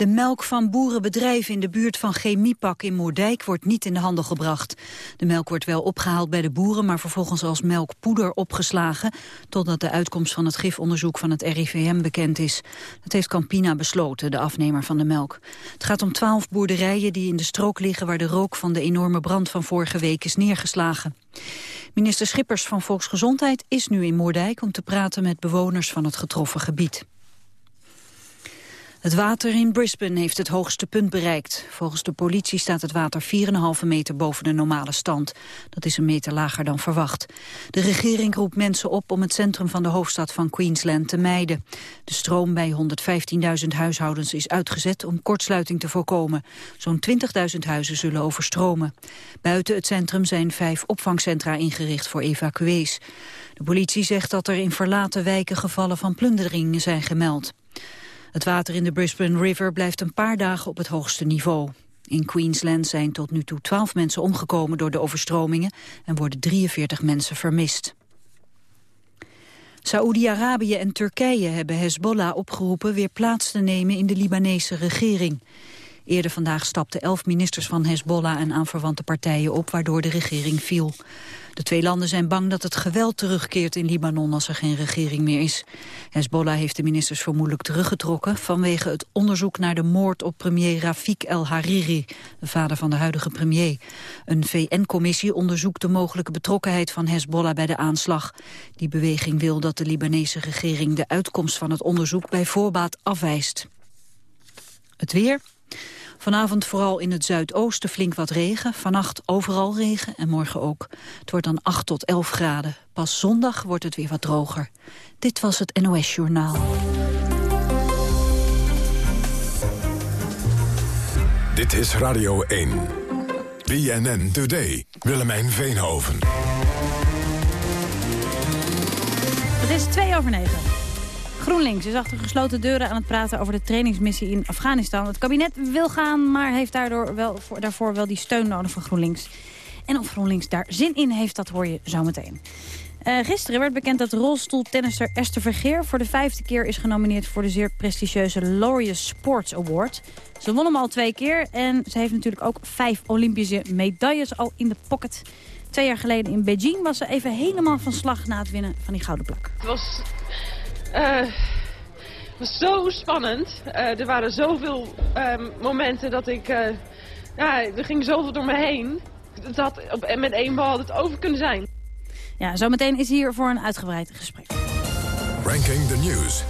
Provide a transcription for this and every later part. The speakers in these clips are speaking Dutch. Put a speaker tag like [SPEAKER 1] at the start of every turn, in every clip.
[SPEAKER 1] De melk van boerenbedrijven in de buurt van Chemiepak in Moerdijk wordt niet in de handel gebracht. De melk wordt wel opgehaald bij de boeren, maar vervolgens als melkpoeder opgeslagen, totdat de uitkomst van het gifonderzoek van het RIVM bekend is. Dat heeft Campina besloten, de afnemer van de melk. Het gaat om twaalf boerderijen die in de strook liggen waar de rook van de enorme brand van vorige week is neergeslagen. Minister Schippers van Volksgezondheid is nu in Moerdijk om te praten met bewoners van het getroffen gebied. Het water in Brisbane heeft het hoogste punt bereikt. Volgens de politie staat het water 4,5 meter boven de normale stand. Dat is een meter lager dan verwacht. De regering roept mensen op om het centrum van de hoofdstad van Queensland te mijden. De stroom bij 115.000 huishoudens is uitgezet om kortsluiting te voorkomen. Zo'n 20.000 huizen zullen overstromen. Buiten het centrum zijn vijf opvangcentra ingericht voor evacuees. De politie zegt dat er in verlaten wijken gevallen van plunderingen zijn gemeld. Het water in de Brisbane River blijft een paar dagen op het hoogste niveau. In Queensland zijn tot nu toe 12 mensen omgekomen door de overstromingen en worden 43 mensen vermist. Saoedi-Arabië en Turkije hebben Hezbollah opgeroepen weer plaats te nemen in de Libanese regering. Eerder vandaag stapten elf ministers van Hezbollah en aanverwante partijen op, waardoor de regering viel. De twee landen zijn bang dat het geweld terugkeert in Libanon als er geen regering meer is. Hezbollah heeft de ministers vermoedelijk teruggetrokken vanwege het onderzoek naar de moord op premier Rafik El Hariri, de vader van de huidige premier. Een VN-commissie onderzoekt de mogelijke betrokkenheid van Hezbollah bij de aanslag. Die beweging wil dat de Libanese regering de uitkomst van het onderzoek bij voorbaat afwijst. Het weer. Vanavond vooral in het zuidoosten flink wat regen. Vannacht overal regen en morgen ook. Het wordt dan 8 tot 11 graden. Pas zondag wordt het weer wat droger. Dit was het NOS Journaal.
[SPEAKER 2] Dit is Radio 1. BNN Today. Willemijn Veenhoven.
[SPEAKER 3] Het is 2 over 9. GroenLinks is achter gesloten deuren aan het praten over de trainingsmissie in Afghanistan. Het kabinet wil gaan, maar heeft daardoor wel, voor, daarvoor wel die steun nodig van GroenLinks. En of GroenLinks daar zin in heeft, dat hoor je zo meteen. Uh, gisteren werd bekend dat rolstoeltennister Esther Vergeer... voor de vijfde keer is genomineerd voor de zeer prestigieuze Laureus Sports Award. Ze won hem al twee keer en ze heeft natuurlijk ook vijf Olympische medailles al in de pocket. Twee jaar geleden in Beijing was ze even helemaal van slag na het winnen van die gouden plak.
[SPEAKER 4] Het was uh, was zo spannend. Uh, er waren zoveel um, momenten dat ik... Uh, ja, er ging zoveel door me heen. Het had op, met één bal het over kunnen zijn.
[SPEAKER 3] Ja, zometeen is hier voor een uitgebreid gesprek.
[SPEAKER 2] Ranking the News.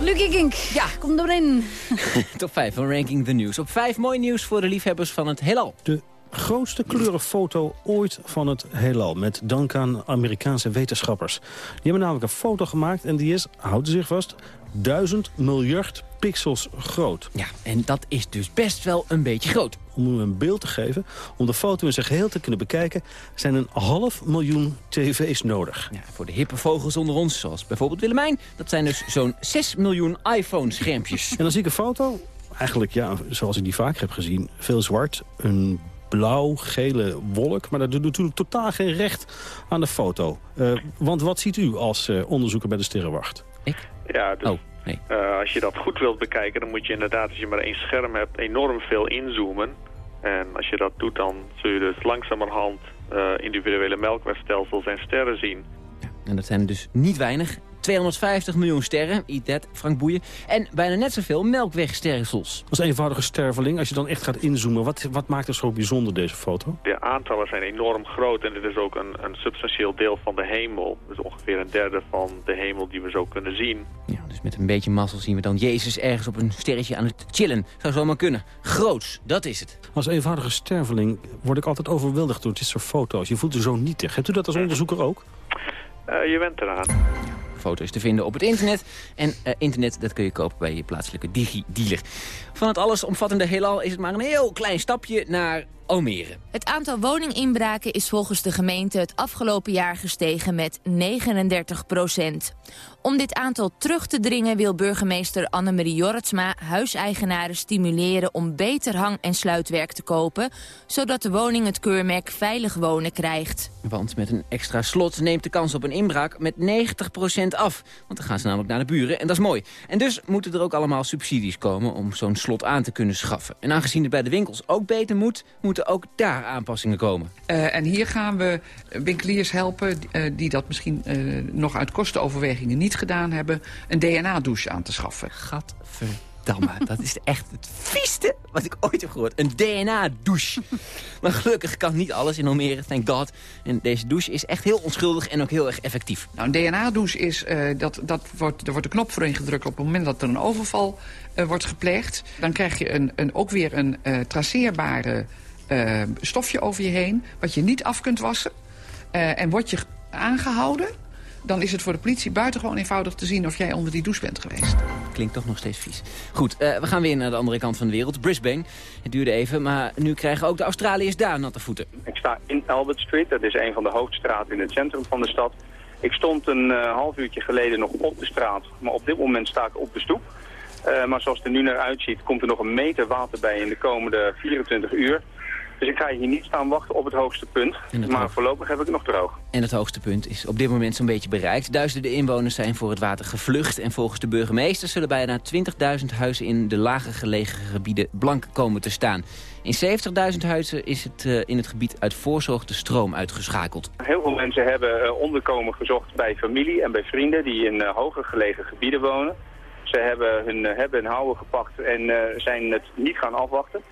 [SPEAKER 3] Lucky Kink, ja, kom erin.
[SPEAKER 5] Top 5 van Ranking the News. Op 5 mooi nieuws voor de liefhebbers van het heelal.
[SPEAKER 6] De grootste kleurenfoto ooit van het heelal. Met dank aan Amerikaanse wetenschappers. Die hebben namelijk een foto gemaakt en die is, houden zich vast, duizend miljard pixels groot.
[SPEAKER 5] Ja, en dat is dus best wel een beetje groot.
[SPEAKER 6] Om u een beeld te geven, om de foto in zijn geheel te kunnen bekijken... zijn een half miljoen tv's nodig.
[SPEAKER 5] Ja, voor de hippe vogels onder ons, zoals bijvoorbeeld Willemijn... dat zijn dus zo'n 6 miljoen iPhone-schermpjes.
[SPEAKER 6] En dan zie ik een foto, eigenlijk ja, zoals ik die vaak heb gezien... veel zwart, een blauw-gele wolk. Maar dat doet natuurlijk totaal geen recht aan de foto. Uh, want wat ziet u als uh, onderzoeker bij de Sterrenwacht?
[SPEAKER 5] Ik?
[SPEAKER 7] Ja, dus,
[SPEAKER 5] oh, nee.
[SPEAKER 7] uh, als je dat goed wilt bekijken... dan moet je inderdaad, als je maar één scherm hebt... enorm veel inzoomen. En als je dat doet, dan zul je dus langzamerhand... individuele melkwegstelsels en sterren zien.
[SPEAKER 5] Ja, en dat zijn dus niet weinig. 250 miljoen sterren, eat that, Frank Boeien. En bijna net zoveel melkwegsterrensels.
[SPEAKER 6] Als eenvoudige sterveling, als je dan echt gaat inzoomen... wat, wat maakt er zo bijzonder, deze foto?
[SPEAKER 7] De aantallen zijn enorm groot en dit is ook een, een substantieel deel van de hemel. Dus ongeveer een derde van de hemel die we zo kunnen zien.
[SPEAKER 5] Ja, dus met een beetje mazzel zien we dan Jezus ergens op een sterretje aan het chillen. Zou zomaar kunnen. Groots, dat is het.
[SPEAKER 6] Als eenvoudige sterveling word ik altijd overweldigd door dit soort foto's. Je voelt je zo nietig. Hebt u dat als onderzoeker ook?
[SPEAKER 7] Uh, je bent eraan
[SPEAKER 5] foto's te vinden op het internet. En uh, internet, dat kun je kopen bij je plaatselijke digi-dealer. Van het allesomvattende heelal is het maar een heel klein stapje naar Almere.
[SPEAKER 8] Het aantal woninginbraken is volgens de gemeente het afgelopen jaar gestegen met 39 procent. Om dit aantal terug te dringen wil burgemeester Annemarie Jorritsma huiseigenaren stimuleren om beter hang- en sluitwerk te kopen, zodat de woning het keurmerk veilig wonen krijgt.
[SPEAKER 5] Want met een extra slot neemt de kans op een inbraak met 90% af. Want dan gaan ze namelijk naar de buren en dat is mooi. En dus moeten er ook allemaal subsidies komen om zo'n slot aan te kunnen schaffen. En aangezien het bij de winkels ook beter moet, moeten ook daar aanpassingen komen.
[SPEAKER 9] Uh, en hier gaan we winkeliers helpen uh, die dat misschien uh, nog uit kostenoverwegingen niet gedaan hebben... een DNA-douche aan te schaffen.
[SPEAKER 5] Gadverdamme, dat is echt het vieste wat ik ooit heb gehoord. Een DNA-douche. maar gelukkig kan niet alles in Almere, thank god. En deze douche is echt heel onschuldig en ook heel erg effectief.
[SPEAKER 9] Nou, een DNA-douche is, uh, dat, dat wordt, er wordt een knop voor ingedrukt op het moment dat er een overval uh, wordt gepleegd. Dan krijg je een, een, ook weer een uh, traceerbare stofje over je heen, wat je niet af kunt wassen. en word je aangehouden, dan is het voor de politie buitengewoon eenvoudig te zien of jij onder die douche bent geweest.
[SPEAKER 5] Klinkt toch nog steeds vies. Goed, uh, we gaan weer naar de andere kant van de wereld, Brisbane. Het duurde even, maar nu krijgen ook de Australiërs daar natte voeten.
[SPEAKER 10] Ik sta in Albert Street, dat is een van de hoofdstraten in het centrum van de stad. Ik stond een uh, half uurtje geleden nog op de straat, maar op dit moment sta ik op de stoep. Uh, maar zoals het er nu naar uitziet, komt er nog een meter water bij in de komende 24 uur. Dus ik ga hier niet staan wachten op het hoogste punt. Het maar hoog... voorlopig heb ik het nog droog.
[SPEAKER 5] En het hoogste punt is op dit moment zo'n beetje bereikt. Duizenden inwoners zijn voor het water gevlucht. En volgens de burgemeester zullen bijna 20.000 huizen in de lager gelegen gebieden blank komen te staan. In 70.000 huizen is het uh, in het gebied uit voorzorg de stroom uitgeschakeld.
[SPEAKER 10] Heel veel mensen hebben uh, onderkomen gezocht bij familie en bij vrienden die in uh, hoger gelegen gebieden wonen. Ze hebben hun hebben hun houden gepakt en zijn het niet gaan afwachten.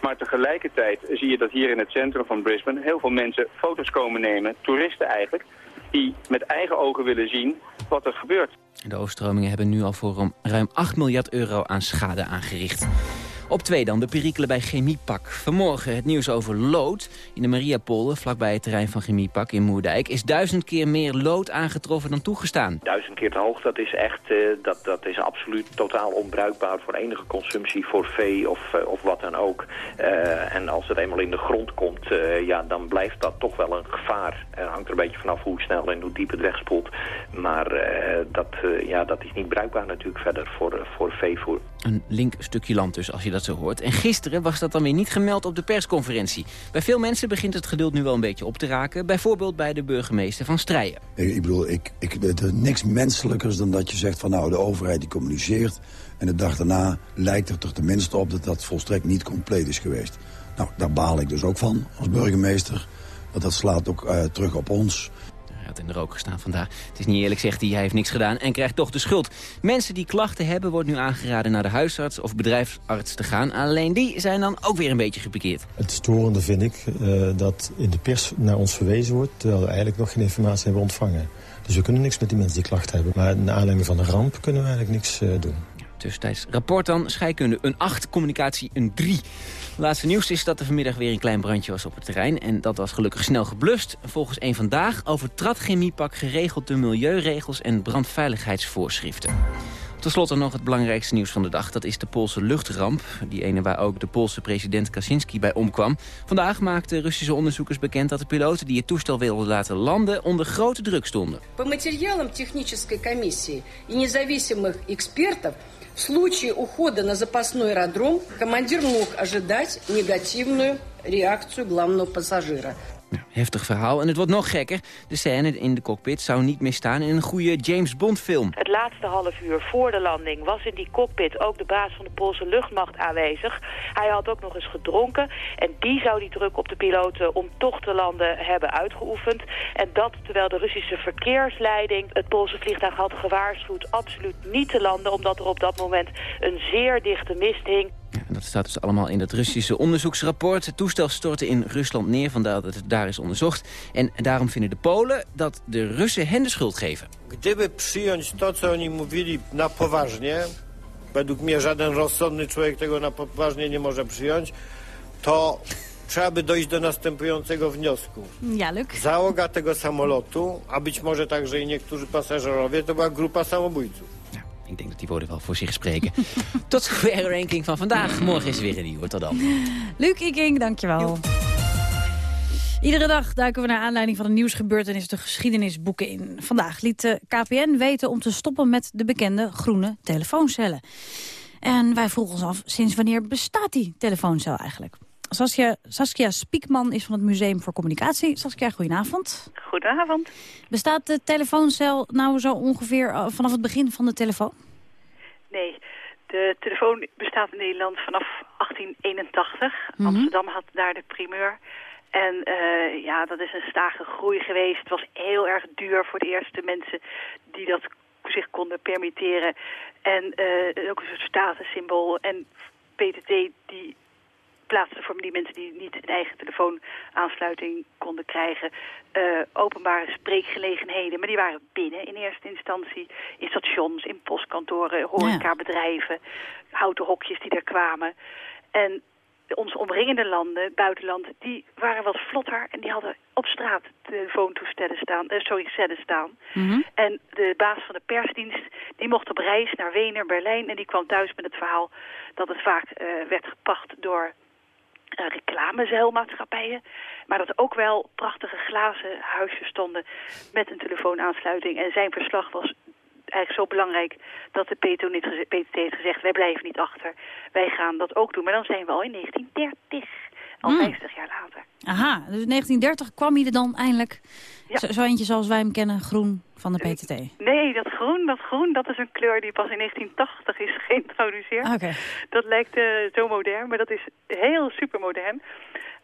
[SPEAKER 10] Maar tegelijkertijd zie je dat hier in het centrum van Brisbane heel veel mensen foto's komen nemen, toeristen eigenlijk, die met eigen ogen willen zien wat er gebeurt.
[SPEAKER 5] De overstromingen hebben nu al voor ruim 8 miljard euro aan schade aangericht. Op twee dan, de perikelen bij Chemiepak. Vanmorgen het nieuws over lood. In de Mariapolder, vlakbij het terrein van Chemiepak in Moerdijk... is duizend keer meer lood aangetroffen dan toegestaan.
[SPEAKER 11] Duizend keer te hoog, dat is echt uh, dat, dat is absoluut totaal onbruikbaar... voor enige consumptie, voor vee of, uh, of wat dan ook. Uh, en als het eenmaal in de grond komt, ja, dan blijft dat toch wel een gevaar. Het hangt er een beetje vanaf hoe snel en hoe diep het wegspoelt. Maar dat, ja, dat is niet bruikbaar natuurlijk verder voor, voor veevoer.
[SPEAKER 5] Een link stukje land dus, als je dat zo hoort. En gisteren was dat dan weer niet gemeld op de persconferentie. Bij veel mensen begint het geduld nu wel een beetje op te raken. Bijvoorbeeld bij de burgemeester van Strijen.
[SPEAKER 12] Ik, ik bedoel, ik, ik, het is niks menselijkers dan dat je zegt van nou, de overheid die communiceert. En de dag daarna lijkt er toch tenminste op dat dat volstrekt niet compleet is geweest. Nou, daar baal ik dus ook van als burgemeester. Want dat slaat ook uh, terug op ons.
[SPEAKER 5] In de rook gestaan vandaag. Het is niet eerlijk, zegt hij. Hij heeft niks gedaan en krijgt toch de schuld. Mensen die klachten hebben, wordt nu aangeraden naar de huisarts of bedrijfsarts te gaan. Alleen die zijn dan ook weer een beetje gepikeerd.
[SPEAKER 13] Het storende vind ik uh, dat in de pers naar ons verwezen wordt... terwijl we eigenlijk nog geen informatie hebben ontvangen. Dus we kunnen niks met die mensen die klachten hebben. Maar naar aanleiding van de ramp kunnen we eigenlijk niks uh, doen.
[SPEAKER 5] Tussentijds rapport dan, scheikunde een 8, communicatie een 3. Laatste nieuws is dat er vanmiddag weer een klein brandje was op het terrein. En dat was gelukkig snel geblust. Volgens een Vandaag overtrad Chemiepak geregeld de milieuregels en brandveiligheidsvoorschriften. Ten slotte nog het belangrijkste nieuws van de dag. Dat is de Poolse luchtramp. Die ene waar ook de Poolse president Kaczynski bij omkwam. Vandaag maakten Russische onderzoekers bekend dat de piloten die het toestel wilden laten landen onder grote druk stonden.
[SPEAKER 14] По материалам технической комиссии и независимых экспертов в случае ухода на запасной аэродром командир мог ожидать негативную реакцию главного пассажира.
[SPEAKER 5] Ja, heftig verhaal. En het wordt nog gekker. De scène in de cockpit zou niet meer staan in een goede James Bond film.
[SPEAKER 15] Het laatste half uur voor de landing was in die cockpit ook de baas van de Poolse luchtmacht aanwezig. Hij had ook nog eens gedronken. En die zou die druk op de piloten om toch te landen hebben uitgeoefend. En dat terwijl de Russische verkeersleiding het Poolse vliegtuig had gewaarschuwd absoluut niet te landen. Omdat er op dat moment een zeer dichte mist hing.
[SPEAKER 5] Ja, dat staat dus allemaal in het Russische onderzoeksrapport. Het toestel stortte in Rusland neer, vandaar dat het daar is onderzocht. En daarom vinden de Polen dat de Russen hen de schuld geven.
[SPEAKER 16] Gdyby przyjąć to, co oni mówili na poważnie, według mnie żaden rozsądny człowiek tego na poważnie nie może przyjąć, to trzeba by dojść do następującego wniosku.
[SPEAKER 3] Ja, Luc.
[SPEAKER 16] Załoga tego samolotu, a być może także i niektórzy pasażerowie, to była grupa samobójców.
[SPEAKER 5] Ik denk dat die woorden wel voor zich spreken. Tot zover de ranking van vandaag. Morgen is er weer een nieuwe. Tot dan.
[SPEAKER 3] Luc Iking, dankjewel. Iedere dag duiken we naar aanleiding van een nieuwsgebeurtenis de geschiedenisboeken in. Vandaag liet de KPN weten om te stoppen met de bekende groene telefooncellen. En wij vroegen ons af, sinds wanneer bestaat die telefooncel eigenlijk? Saskia, Saskia Spiekman is van het Museum voor Communicatie. Saskia, goedenavond.
[SPEAKER 17] Goedenavond.
[SPEAKER 3] Bestaat de telefooncel nou zo ongeveer uh, vanaf het begin van de telefoon?
[SPEAKER 17] Nee, de telefoon bestaat in Nederland vanaf 1881.
[SPEAKER 3] Mhm.
[SPEAKER 17] Amsterdam had daar de primeur. En uh, ja, dat is een stage groei geweest. Het was heel erg duur voor de eerste mensen die dat zich konden permitteren. En uh, ook een soort statussymbool. En PTT die plaatste voor die mensen die niet een eigen telefoonaansluiting konden krijgen... Uh, openbare spreekgelegenheden. Maar die waren binnen in eerste instantie. In stations, in postkantoren, horecabedrijven. Houten hokjes die er kwamen. En onze omringende landen, buitenland, die waren wat vlotter en die hadden op straat telefoontoestellen staan, uh, sorry, cellen staan.
[SPEAKER 3] Mhm.
[SPEAKER 17] Mm -hmm. En de baas van de persdienst, die mocht op reis naar Wenen, Berlijn en die kwam thuis met het verhaal dat het vaak uh, werd gepacht door uh, reclamezeilmaatschappijen. Maar dat ook wel prachtige glazen huisjes stonden met een telefoonaansluiting. En zijn verslag was eigenlijk zo belangrijk dat de PTT, niet PTT heeft gezegd... wij blijven niet achter, wij gaan dat ook doen. Maar dan zijn we al in 1930, al
[SPEAKER 3] Mm.
[SPEAKER 17] 50 jaar later.
[SPEAKER 3] Aha, dus in 1930 kwam hij er dan eindelijk, zo, zo eentje zoals wij hem kennen, groen van de PTT.
[SPEAKER 17] Nee, dat groen, dat groen, dat is een kleur die pas in 1980 is geïntroduceerd. Dat lijkt uh, zo modern, maar dat is heel supermodern.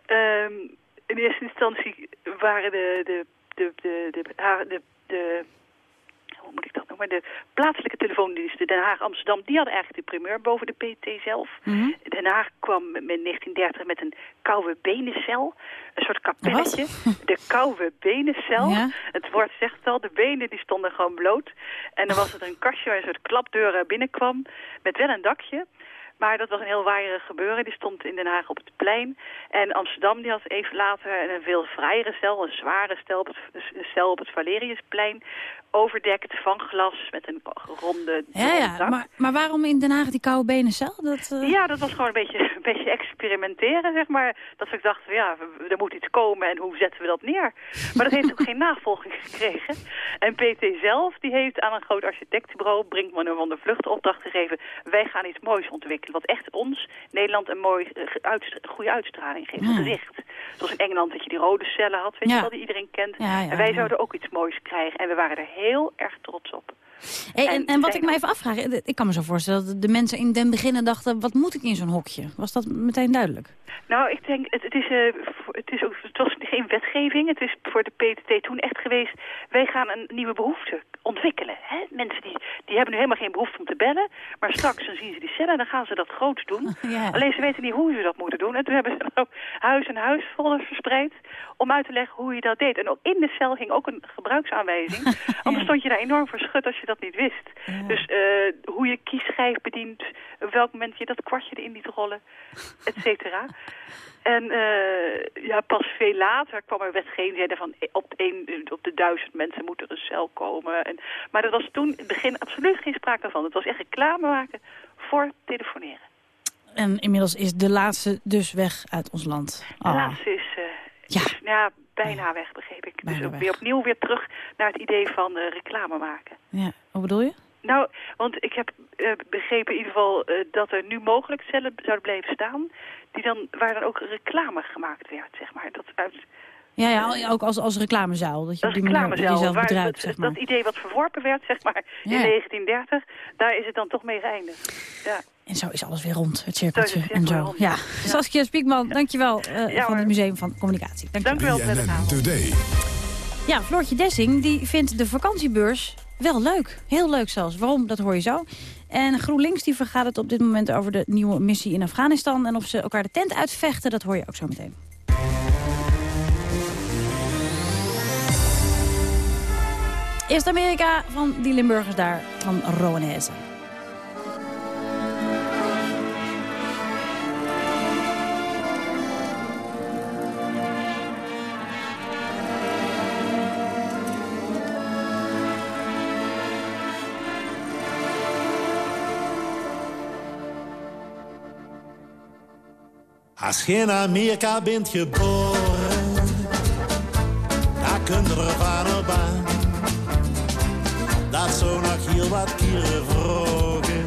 [SPEAKER 17] Um, in eerste instantie waren de, de, de, de, de, de, de, de hoe moet ik dat noemen, de plaatselijke telefoondiensten Den Haag, Amsterdam, die hadden eigenlijk de primeur boven de PT zelf.
[SPEAKER 3] Mm -hmm.
[SPEAKER 17] Den Haag kwam in 1930 met een koude benencel, een soort kapelletje. De koude benencel.
[SPEAKER 3] Ja.
[SPEAKER 17] Het woord zegt het al, de benen die stonden gewoon bloot. En dan was er een kastje waar een soort klapdeur binnenkwam, met wel een dakje. Maar dat was een heel waaierig gebeuren. Die stond in Den Haag op het plein. En Amsterdam die had even later een veel vrijere cel, een zware cel op het, een cel op het Valeriusplein. Overdekt van glas met een ronde
[SPEAKER 3] Ja, ja. Maar, maar waarom in Den Haag die koude benencel? Dat, uh...
[SPEAKER 17] Ja, dat was gewoon een beetje, een beetje experimenteren, zeg maar. Dat we dachten, ja, er moet iets komen en hoe zetten we dat neer? Maar dat heeft ook geen navolging gekregen. En PT zelf, die heeft aan een groot architectenbureau, Brinkman en van der Vlucht, opdracht gegeven. Wij gaan iets moois ontwikkelen, wat echt ons, Nederland, een mooi, uit, goede uitstraling geeft, een gezicht. Zoals in Engeland dat je die rode cellen had, weet
[SPEAKER 3] Ja.
[SPEAKER 17] je wel, die iedereen kent.
[SPEAKER 3] Ja, ja,
[SPEAKER 17] en wij
[SPEAKER 3] ja.
[SPEAKER 17] zouden ook iets moois krijgen. En we waren er heel erg trots op.
[SPEAKER 3] Hey, en,
[SPEAKER 17] En
[SPEAKER 3] en wat ik me even afvraag, eh, ik kan me zo voorstellen dat de mensen in den beginnen dachten, wat moet ik in zo'n hokje? Was dat meteen duidelijk?
[SPEAKER 17] Nou, ik denk, het, het, is, uh, het, is ook, het was geen wetgeving. Het is voor de PTT toen echt geweest, wij gaan een nieuwe behoefte ontwikkelen. Hè? Mensen die, die hebben nu helemaal geen behoefte om te bellen. Maar straks dan zien ze die cellen en dan gaan ze dat groots doen.
[SPEAKER 3] Ja.
[SPEAKER 17] Alleen ze weten niet hoe ze dat moeten doen. En toen hebben ze dan ook huis en huis folders verspreid om uit te leggen hoe je dat deed. En ook in de cel ging ook een gebruiksaanwijzing. Anders stond je daar enorm verschut als je dat niet wist. Dus uh, hoe je kiesschijf bedient, op welk moment je dat kwartje erin liet rollen, et cetera. En uh, ja, pas veel later kwam er wetgeving zeiden van eh, op, een, op de duizend mensen moet er een cel komen. En, maar dat was toen in het begin absoluut geen sprake van. Het was echt reclame maken voor telefoneren.
[SPEAKER 3] En inmiddels is de laatste dus weg uit ons land.
[SPEAKER 17] De
[SPEAKER 3] Oh.
[SPEAKER 17] laatste is, uh,
[SPEAKER 3] Ja.
[SPEAKER 17] ja, bijna weg, begreep ik.
[SPEAKER 3] Bijna
[SPEAKER 17] dus
[SPEAKER 3] weg.
[SPEAKER 17] weer opnieuw weer terug naar het idee van uh, reclame maken.
[SPEAKER 3] Ja, wat bedoel je?
[SPEAKER 17] Nou, want ik heb uh, begrepen in ieder geval uh, dat er nu mogelijk cellen zouden blijven staan... Die dan, waar dan ook reclame gemaakt werd, zeg maar. Dat uit,
[SPEAKER 3] Ja, ja ook als, als reclamezaal. Dat je die
[SPEAKER 17] reclamezaal, waar
[SPEAKER 3] bedruipt,
[SPEAKER 17] dat,
[SPEAKER 3] zeg maar.
[SPEAKER 17] dat idee wat verworpen werd, zeg maar,
[SPEAKER 3] Ja.
[SPEAKER 17] in 1930... daar is het dan toch mee geëindigd. Ja.
[SPEAKER 3] En zo is alles weer rond, het cirkeltje
[SPEAKER 17] het
[SPEAKER 3] en zo. Ja. Saskia Spiekman, dankjewel uh,
[SPEAKER 17] Ja,
[SPEAKER 3] van het Museum van Communicatie.
[SPEAKER 17] Dank u wel, prettige
[SPEAKER 2] BNN
[SPEAKER 17] avond.
[SPEAKER 2] Today.
[SPEAKER 3] Ja, Floortje Dessing die vindt de vakantiebeurs wel leuk. Heel leuk zelfs. Waarom, dat hoor je zo. En GroenLinks die vergaat het op dit moment over de nieuwe missie in Afghanistan. En of ze elkaar de tent uitvechten, dat hoor je ook zo meteen. Eerst Amerika van die Limburgers daar, van Rowanese.
[SPEAKER 18] Als je in Amerika bent geboren, daar kun je er van op aan. Dat zo nog heel wat keren vroegen.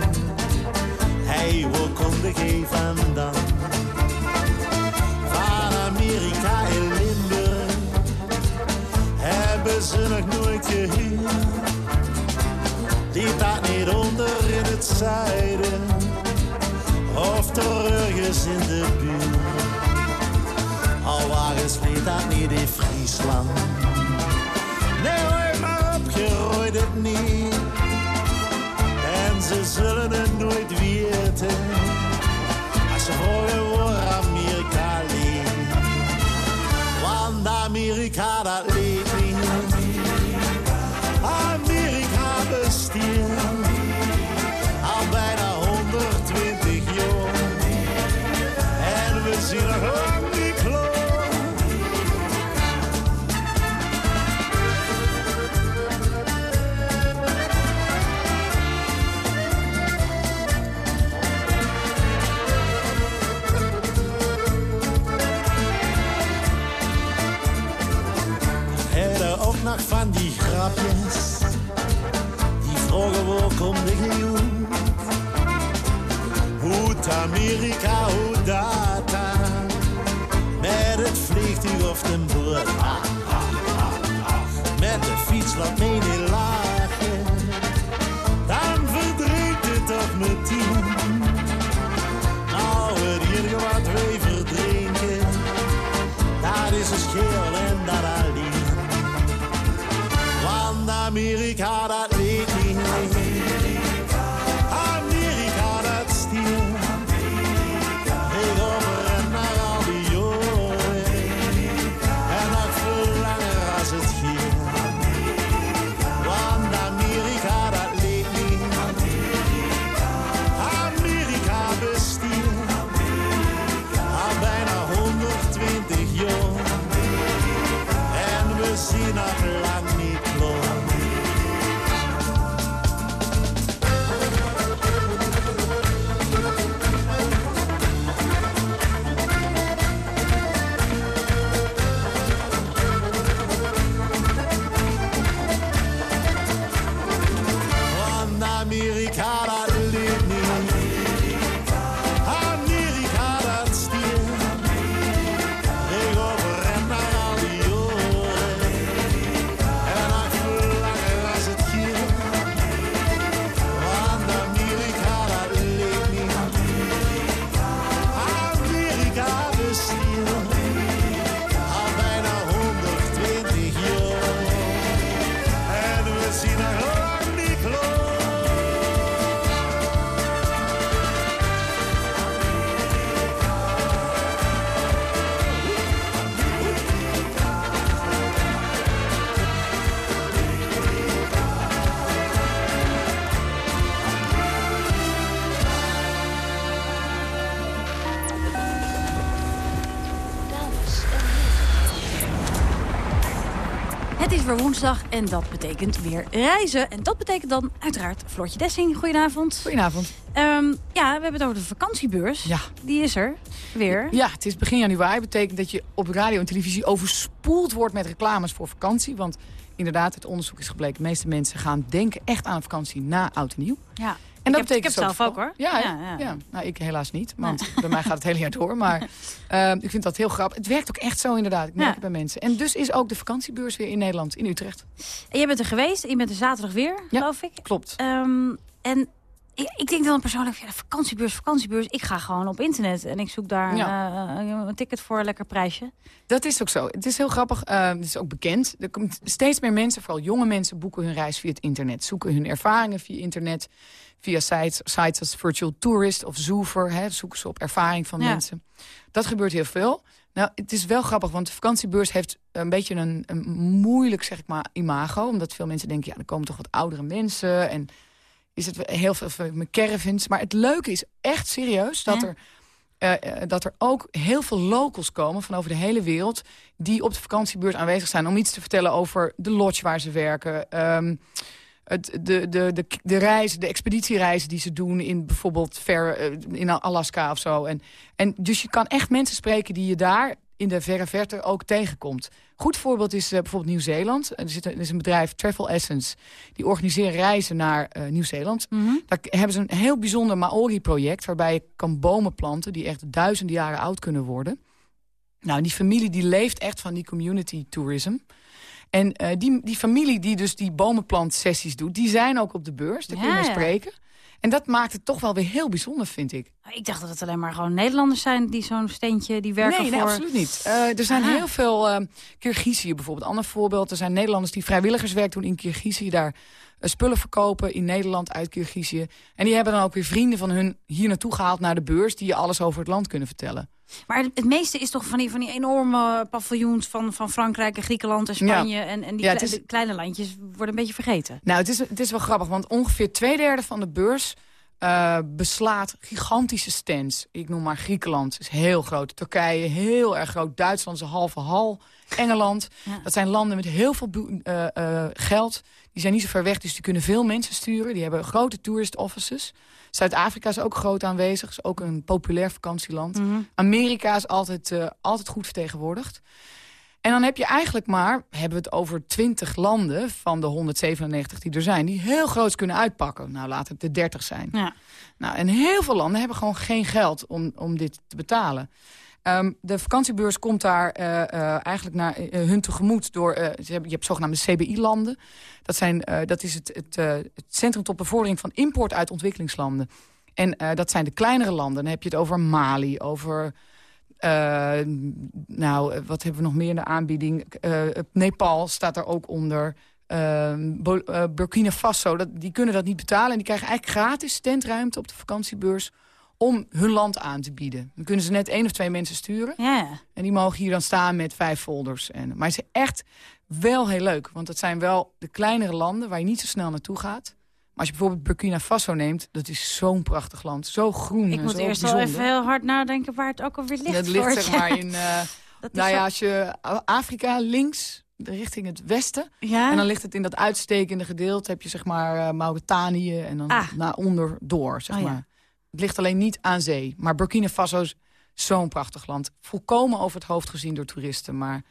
[SPEAKER 18] Hey, waar komt de G vandaan? Van Amerika in Limburg hebben ze nog nooit gehuurd. Die dat niet onder in het zuiden of toch ergens in de buurt. Waren ze dat niet in Friesland. Nee hoor, maar opgerooid het niet. En ze zullen het nooit weten. Als ze vroegen waar Amerika leeft. Want Amerika dat vroegen waar komt de gejoen? Hoe het Amerika, hoe dat dan? Met het vliegtuig of de ah. Met de fiets laat me 120 jaar. En we zien
[SPEAKER 3] woensdag en dat betekent weer reizen. En dat betekent dan uiteraard Floortje Dessing. Goedenavond.
[SPEAKER 19] Goedenavond.
[SPEAKER 3] Ehm, ja, we hebben het over de vakantiebeurs.
[SPEAKER 19] Ja.
[SPEAKER 3] Die is er weer.
[SPEAKER 19] Ja, het is begin januari. betekent dat je op radio en televisie overspoeld wordt met reclames voor vakantie. Want inderdaad, het onderzoek is gebleken. De meeste mensen gaan denken echt aan vakantie na oud en nieuw.
[SPEAKER 3] Ja.
[SPEAKER 19] En dat
[SPEAKER 3] ik heb, ik
[SPEAKER 19] betekent
[SPEAKER 3] heb
[SPEAKER 19] zo
[SPEAKER 3] zelf ook hoor.
[SPEAKER 19] Ja,
[SPEAKER 3] ja,
[SPEAKER 19] ja,
[SPEAKER 3] ja.
[SPEAKER 19] ja. Nou, ik helaas niet, want bij mij gaat het hele jaar door. Maar eh, ik vind dat heel grappig. Het werkt ook echt zo inderdaad. Ik merk het bij mensen. En dus is ook de vakantiebeurs weer in Nederland, in Utrecht.
[SPEAKER 3] En jij bent er geweest. Je bent er zaterdag weer, geloof ik.
[SPEAKER 19] Klopt.
[SPEAKER 3] Ehm, en ik, ik denk dan persoonlijk, ja, vakantiebeurs, vakantiebeurs. Ik ga gewoon op internet en ik zoek daar eh, een ticket voor een lekker prijsje.
[SPEAKER 19] Dat is ook zo. Het is heel grappig. eh, het is ook bekend. Er komt steeds meer mensen, vooral jonge mensen, boeken hun reis via het internet. Zoeken hun ervaringen via internet. Via sites, sites als Virtual Tourist of Zoover. Hè, zoeken ze op ervaring van
[SPEAKER 3] Ja.
[SPEAKER 19] mensen. Dat gebeurt heel veel. Nou, het is wel grappig, want de vakantiebeurs heeft een beetje een, een moeilijk, zeg ik maar, imago. Omdat veel mensen denken, ja, er komen toch wat oudere mensen. En is het heel veel met caravans. Maar het leuke is echt serieus dat
[SPEAKER 3] Ja.
[SPEAKER 19] er eh, eh, dat er ook heel veel locals komen van over de hele wereld... die op de vakantiebeurs aanwezig zijn om iets te vertellen over de lodge waar ze werken... ehm, het, de, de, de, de reizen, de expeditiereizen die ze doen in bijvoorbeeld ver, eh, in Alaska of zo. En, en dus je kan echt mensen spreken die je daar in de verre verte ook tegenkomt. Goed voorbeeld is uh, bijvoorbeeld Nieuw-Zeeland. Er, zit, er is een bedrijf, Travel Essence, die organiseert reizen naar uh, Nieuw-Zeeland. Daar hebben ze een heel bijzonder Maori-project... waarbij je kan bomen planten die echt duizenden jaren oud kunnen worden. Nou, die familie die leeft echt van die community tourism. En uh, die, die familie die dus die bomenplant-sessies doet... die zijn ook op de beurs, daar
[SPEAKER 3] Ja,
[SPEAKER 19] kun je mee
[SPEAKER 3] ja.
[SPEAKER 19] En dat maakt het toch wel weer heel bijzonder, vind ik.
[SPEAKER 3] Ik dacht dat het alleen maar gewoon Nederlanders zijn die zo'n steentje die werken
[SPEAKER 19] nee,
[SPEAKER 3] voor...
[SPEAKER 19] Nee, absoluut niet. Eh, er zijn
[SPEAKER 3] Ah.
[SPEAKER 19] heel veel... Uh, Kirgizië bijvoorbeeld, ander voorbeeld. Er zijn Nederlanders die vrijwilligerswerk doen in Kirgizië. Daar spullen verkopen in Nederland uit Kirgizië. En die hebben dan ook weer vrienden van hun hier naartoe gehaald naar de beurs... die je alles over het land kunnen vertellen.
[SPEAKER 3] Maar het, meeste is toch van die, van die enorme paviljoens van, van Frankrijk en Griekenland en Spanje.
[SPEAKER 19] Ja.
[SPEAKER 3] En, en die
[SPEAKER 19] Ja,
[SPEAKER 3] kle-
[SPEAKER 19] het is-
[SPEAKER 3] de kleine landjes worden een beetje vergeten.
[SPEAKER 19] Nou, het is, het is wel grappig, want ongeveer twee derde van de beurs... uh, beslaat gigantische stands. Ik noem maar Griekenland, is heel groot. Turkije, heel erg groot. Duitsland is een halve hal. Engeland, dat zijn landen met heel veel uh, uh, geld. Die zijn niet zo ver weg, dus die kunnen veel mensen sturen. Die hebben grote tourist offices. Zuid-Afrika is ook groot aanwezig. Is ook een populair vakantieland.
[SPEAKER 3] Mhm.
[SPEAKER 19] Amerika is altijd, altijd goed vertegenwoordigd. En dan heb je eigenlijk maar, hebben we het over 20 landen van de 197 die er zijn... die heel groot kunnen uitpakken. Nou, laat het de 30 zijn.
[SPEAKER 3] Ja.
[SPEAKER 19] Nou, en heel veel landen hebben gewoon geen geld om, om dit te betalen. Um, de vakantiebeurs komt daar uh, uh, eigenlijk naar uh, hun tegemoet door... ze hebben, je hebt zogenaamde CBI-landen. Dat, zijn, dat is het, het, het Centrum tot Bevordering van Import uit Ontwikkelingslanden. En dat zijn de kleinere landen. Dan heb je het over Mali, over... Uh, nou, wat hebben we nog meer in de aanbieding? Uh, Nepal staat er ook onder. Uh, Burkina Faso, dat, die kunnen dat niet betalen. En die krijgen eigenlijk gratis tentruimte op de vakantiebeurs... om hun land aan te bieden. Dan kunnen ze net één of twee mensen sturen.
[SPEAKER 3] Ja.
[SPEAKER 19] En die mogen hier dan staan met vijf folders. En, maar het is echt wel heel leuk. Want het zijn wel de kleinere landen waar je niet zo snel naartoe gaat. Maar als je bijvoorbeeld Burkina Faso neemt, dat is zo'n prachtig land. Zo groen
[SPEAKER 3] Ik
[SPEAKER 19] en
[SPEAKER 3] moet
[SPEAKER 19] zo
[SPEAKER 3] eerst wel even heel hard nadenken waar het ook alweer ligt.
[SPEAKER 19] Dat ligt zeg maar in... Uh,
[SPEAKER 3] is
[SPEAKER 19] nou ja, als je Afrika links, richting het westen.
[SPEAKER 3] Ja?
[SPEAKER 19] En dan ligt het in dat uitstekende gedeelte. Heb je zeg maar uh, Mauritanië en dan
[SPEAKER 3] Ah.
[SPEAKER 19] naar onder door, zeg
[SPEAKER 3] Oh ja.
[SPEAKER 19] maar. Het ligt alleen niet aan zee. Maar Burkina Faso is zo'n prachtig land. Volkomen over het hoofd gezien door toeristen. Maar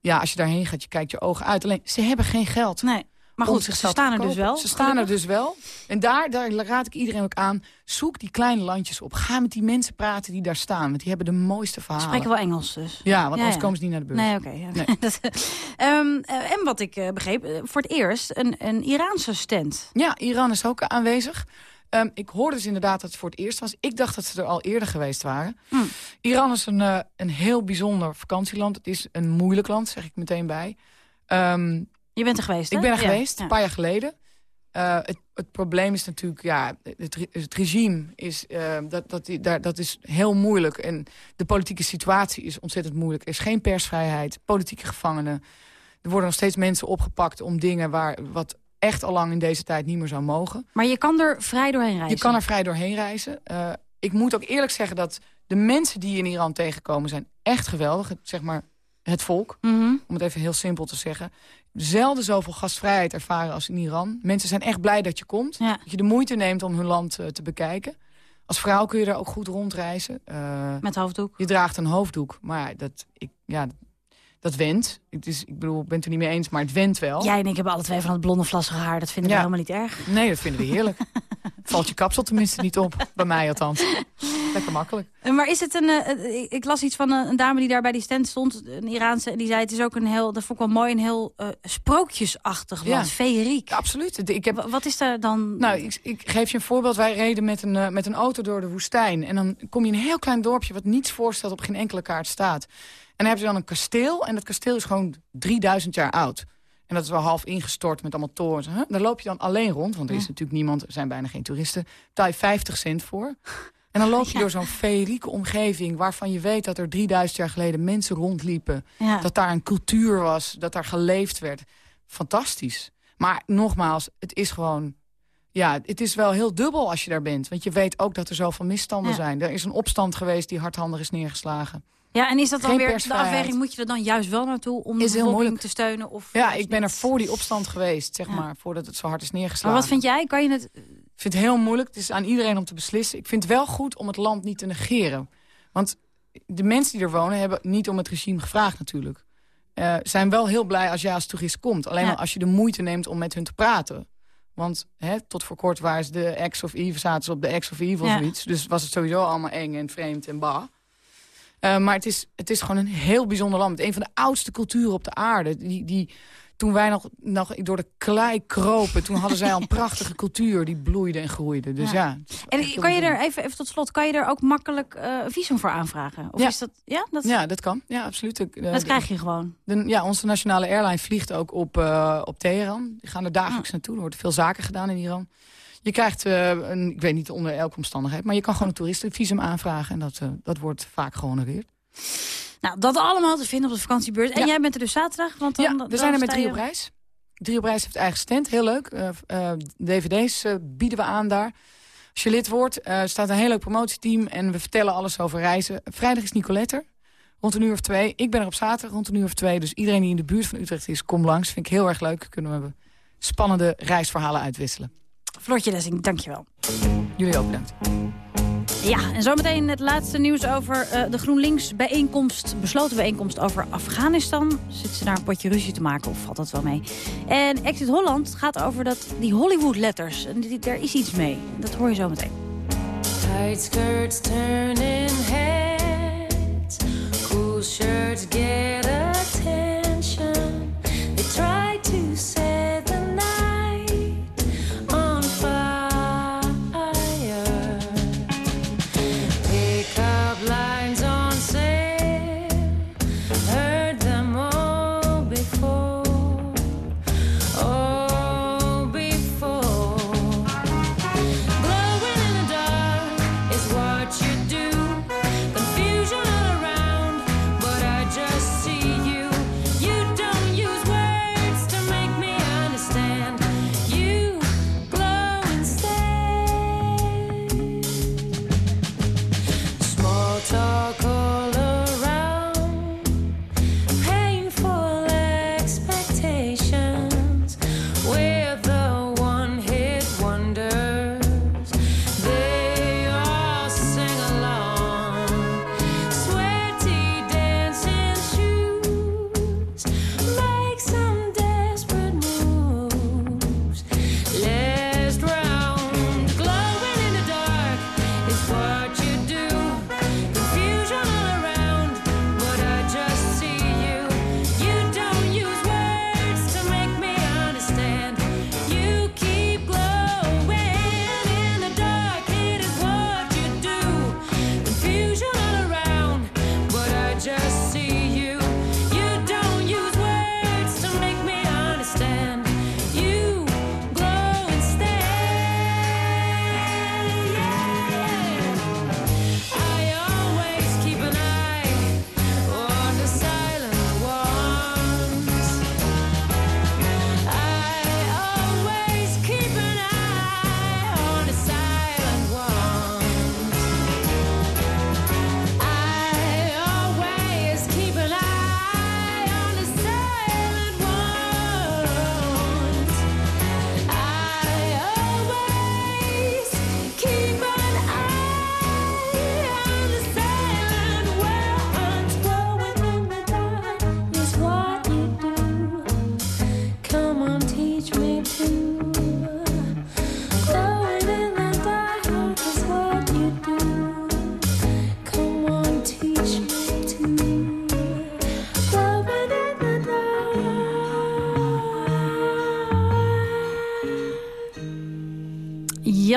[SPEAKER 19] ja, als je daarheen gaat, je kijkt je ogen uit. Alleen, ze hebben geen geld.
[SPEAKER 3] Nee. Maar goed, ze staan er dus wel,
[SPEAKER 19] Ze staan er dus wel. En daar, daar raad ik iedereen ook aan. Zoek die kleine landjes op. Ga met die mensen praten die daar staan. Want die hebben de mooiste
[SPEAKER 3] Ze
[SPEAKER 19] verhalen.
[SPEAKER 3] spreken wel Engels dus.
[SPEAKER 19] Ja, want anders komen ze niet naar de beurs.
[SPEAKER 3] Nee, oké. ja.
[SPEAKER 19] Nee.
[SPEAKER 3] Dat- Ehm, eh, en wat ik eh, begreep, eh, voor het eerst een, een Iraanse stand.
[SPEAKER 19] Ja, Iran is ook aanwezig. Ehm, ik hoorde dus inderdaad dat het voor het eerst was. Ik dacht dat ze er al eerder geweest waren.
[SPEAKER 3] Hm.
[SPEAKER 19] Iran is een, eh, een heel bijzonder vakantieland. Het is een moeilijk land, zeg ik meteen bij. Ehm,
[SPEAKER 3] Je bent er geweest, hè?
[SPEAKER 19] ik ben er
[SPEAKER 3] Ja,
[SPEAKER 19] geweest, een paar jaar geleden. Eh, het, het probleem is natuurlijk, ja, het, het regime is, eh, dat, dat, daar, dat is heel moeilijk. En de politieke situatie is ontzettend moeilijk. Er is geen persvrijheid, politieke gevangenen. Er worden nog steeds mensen opgepakt om dingen waar, wat echt al lang in deze tijd niet meer zou mogen.
[SPEAKER 3] Maar je kan er vrij doorheen reizen.
[SPEAKER 19] Je kan er vrij doorheen reizen. Uh, ik moet ook eerlijk zeggen dat de mensen die in Iran tegenkomen... zijn echt geweldig, zeg maar het volk.
[SPEAKER 3] Mhm.
[SPEAKER 19] Om het even heel simpel te zeggen. Zelden zoveel gastvrijheid ervaren als in Iran. Mensen zijn echt blij dat je komt. Dat je de moeite neemt om hun land uh, te bekijken. Als vrouw kun je daar ook goed rondreizen. Uh,
[SPEAKER 3] Met hoofddoek?
[SPEAKER 19] Je draagt een hoofddoek. Maar dat, ik, ja, dat went. Het is, ik bedoel, ik ben het er niet mee eens, maar het went wel.
[SPEAKER 3] Jij en ik hebben alle twee van het blonde vlassige haar. Dat vinden
[SPEAKER 19] Ja.
[SPEAKER 3] we helemaal niet erg.
[SPEAKER 19] Nee, dat vinden we heerlijk. Valt je kapsel tenminste niet op. Bij mij althans. Lekker makkelijk.
[SPEAKER 3] Eh, Maar is het een... eh, ik- ik las iets van een, dame die daar bij die stand stond. Een Iraanse. En die zei het is ook een heel... Dat vond ik wel mooi. Een heel eh, sprookjesachtig land.
[SPEAKER 19] Ja.
[SPEAKER 3] Feeriek.
[SPEAKER 19] absoluut. Ik heb...
[SPEAKER 3] Wa- Wat is daar dan...
[SPEAKER 19] Nou, ik, ik geef je een voorbeeld. Wij reden met een, eh, met een auto door de woestijn. En dan kom je in een heel klein dorpje... wat niets voorstelt op geen enkele kaart staat. En dan heb je dan een kasteel. En dat kasteel is gewoon 3000 jaar oud. En dat is wel half ingestort met allemaal torens. Huh? Daar loop je dan alleen rond. Want er is
[SPEAKER 3] Ja.
[SPEAKER 19] natuurlijk niemand, er zijn bijna geen toeristen. Betaal je 50 cent voor. En dan loop je door zo'n feerieke omgeving... waarvan je weet dat er 3000 jaar geleden mensen rondliepen.
[SPEAKER 3] Ja.
[SPEAKER 19] Dat daar een cultuur was, dat daar geleefd werd. Fantastisch. Maar nogmaals, het is gewoon... ja, het is wel heel dubbel als je daar bent. Want je weet ook dat er zoveel misstanden zijn. Er is een opstand geweest die hardhandig is neergeslagen.
[SPEAKER 3] Ja, en is dat dan
[SPEAKER 19] Geen
[SPEAKER 3] weer de afweging? Moet je er dan juist wel naartoe om de
[SPEAKER 19] Is
[SPEAKER 3] bevolking te steunen? Of
[SPEAKER 19] Ja, ik ben er voor die opstand geweest, zeg
[SPEAKER 3] Ja.
[SPEAKER 19] maar. Voordat het zo hard is
[SPEAKER 3] Maar
[SPEAKER 19] neergeslagen.
[SPEAKER 3] wat vind jij? Kan je het...
[SPEAKER 19] Ik vind het heel moeilijk. Het is aan iedereen om te beslissen. Ik vind het wel goed om het land niet te negeren. Want de mensen die er wonen hebben niet om het regime gevraagd natuurlijk. Eh, zijn wel heel blij als jij als toerist komt. Alleen
[SPEAKER 3] Ja.
[SPEAKER 19] al als je de moeite neemt om met hun te praten. Want hè, tot voor kort waren ze de ex of Eve, zaten ze op de ex of Eve of
[SPEAKER 3] Ja.
[SPEAKER 19] zoiets. Dus was het sowieso allemaal eng en vreemd en bah. Eh, maar het is, het is gewoon een heel bijzonder land. Een van de oudste culturen op de aarde. Die, die, toen wij nog, nog door de klei kropen... toen hadden zij al een prachtige cultuur die bloeide en groeide. Dus ja.
[SPEAKER 3] En kan je er, even, even tot slot, kan je er ook makkelijk eh, een visum voor aanvragen? Of
[SPEAKER 19] Ja.
[SPEAKER 3] is dat... Ja, dat,
[SPEAKER 19] Ja, dat kan. Ja, absoluut. De-
[SPEAKER 3] dat krijg je gewoon.
[SPEAKER 19] de- ja, onze nationale airline vliegt ook op, eh, op Teheran. Die gaan er dagelijks naartoe. Er worden veel zaken gedaan in Iran. Je krijgt, eh, een, ik weet niet onder elke omstandigheid... maar je kan gewoon een toeristenvisum aanvragen... en dat, eh, dat wordt vaak gehonoreerd.
[SPEAKER 3] Nou, dat allemaal te vinden op de vakantiebeurs. En
[SPEAKER 19] Ja.
[SPEAKER 3] jij bent er dus zaterdag? Want dan,
[SPEAKER 19] Ja,
[SPEAKER 3] dan
[SPEAKER 19] we zijn er met drie op reis. Drie op reis heeft eigen stand, heel leuk. Eh, dvd's bieden we aan daar. Als je lid wordt, staat een heel leuk promotieteam... en we vertellen alles over reizen. Vrijdag is Nicolette er, rond een uur of twee. Ik ben er op zaterdag rond een uur of twee. Dus iedereen die in de buurt van Utrecht is, kom langs. Vind ik heel erg leuk. Kunnen we spannende reisverhalen uitwisselen.
[SPEAKER 3] Floortje Lessing, dankjewel.
[SPEAKER 19] Jullie ook bedankt.
[SPEAKER 3] Ja, en zometeen het laatste nieuws over eh, de GroenLinks bijeenkomst, besloten bijeenkomst over Afghanistan. Zitten ze daar een potje ruzie te maken of valt dat wel mee? En Exit Holland gaat over dat, die Hollywood letters. En die, daar is iets mee. Dat hoor je zometeen.
[SPEAKER 20] Tight skirts turning heads, cool shirts get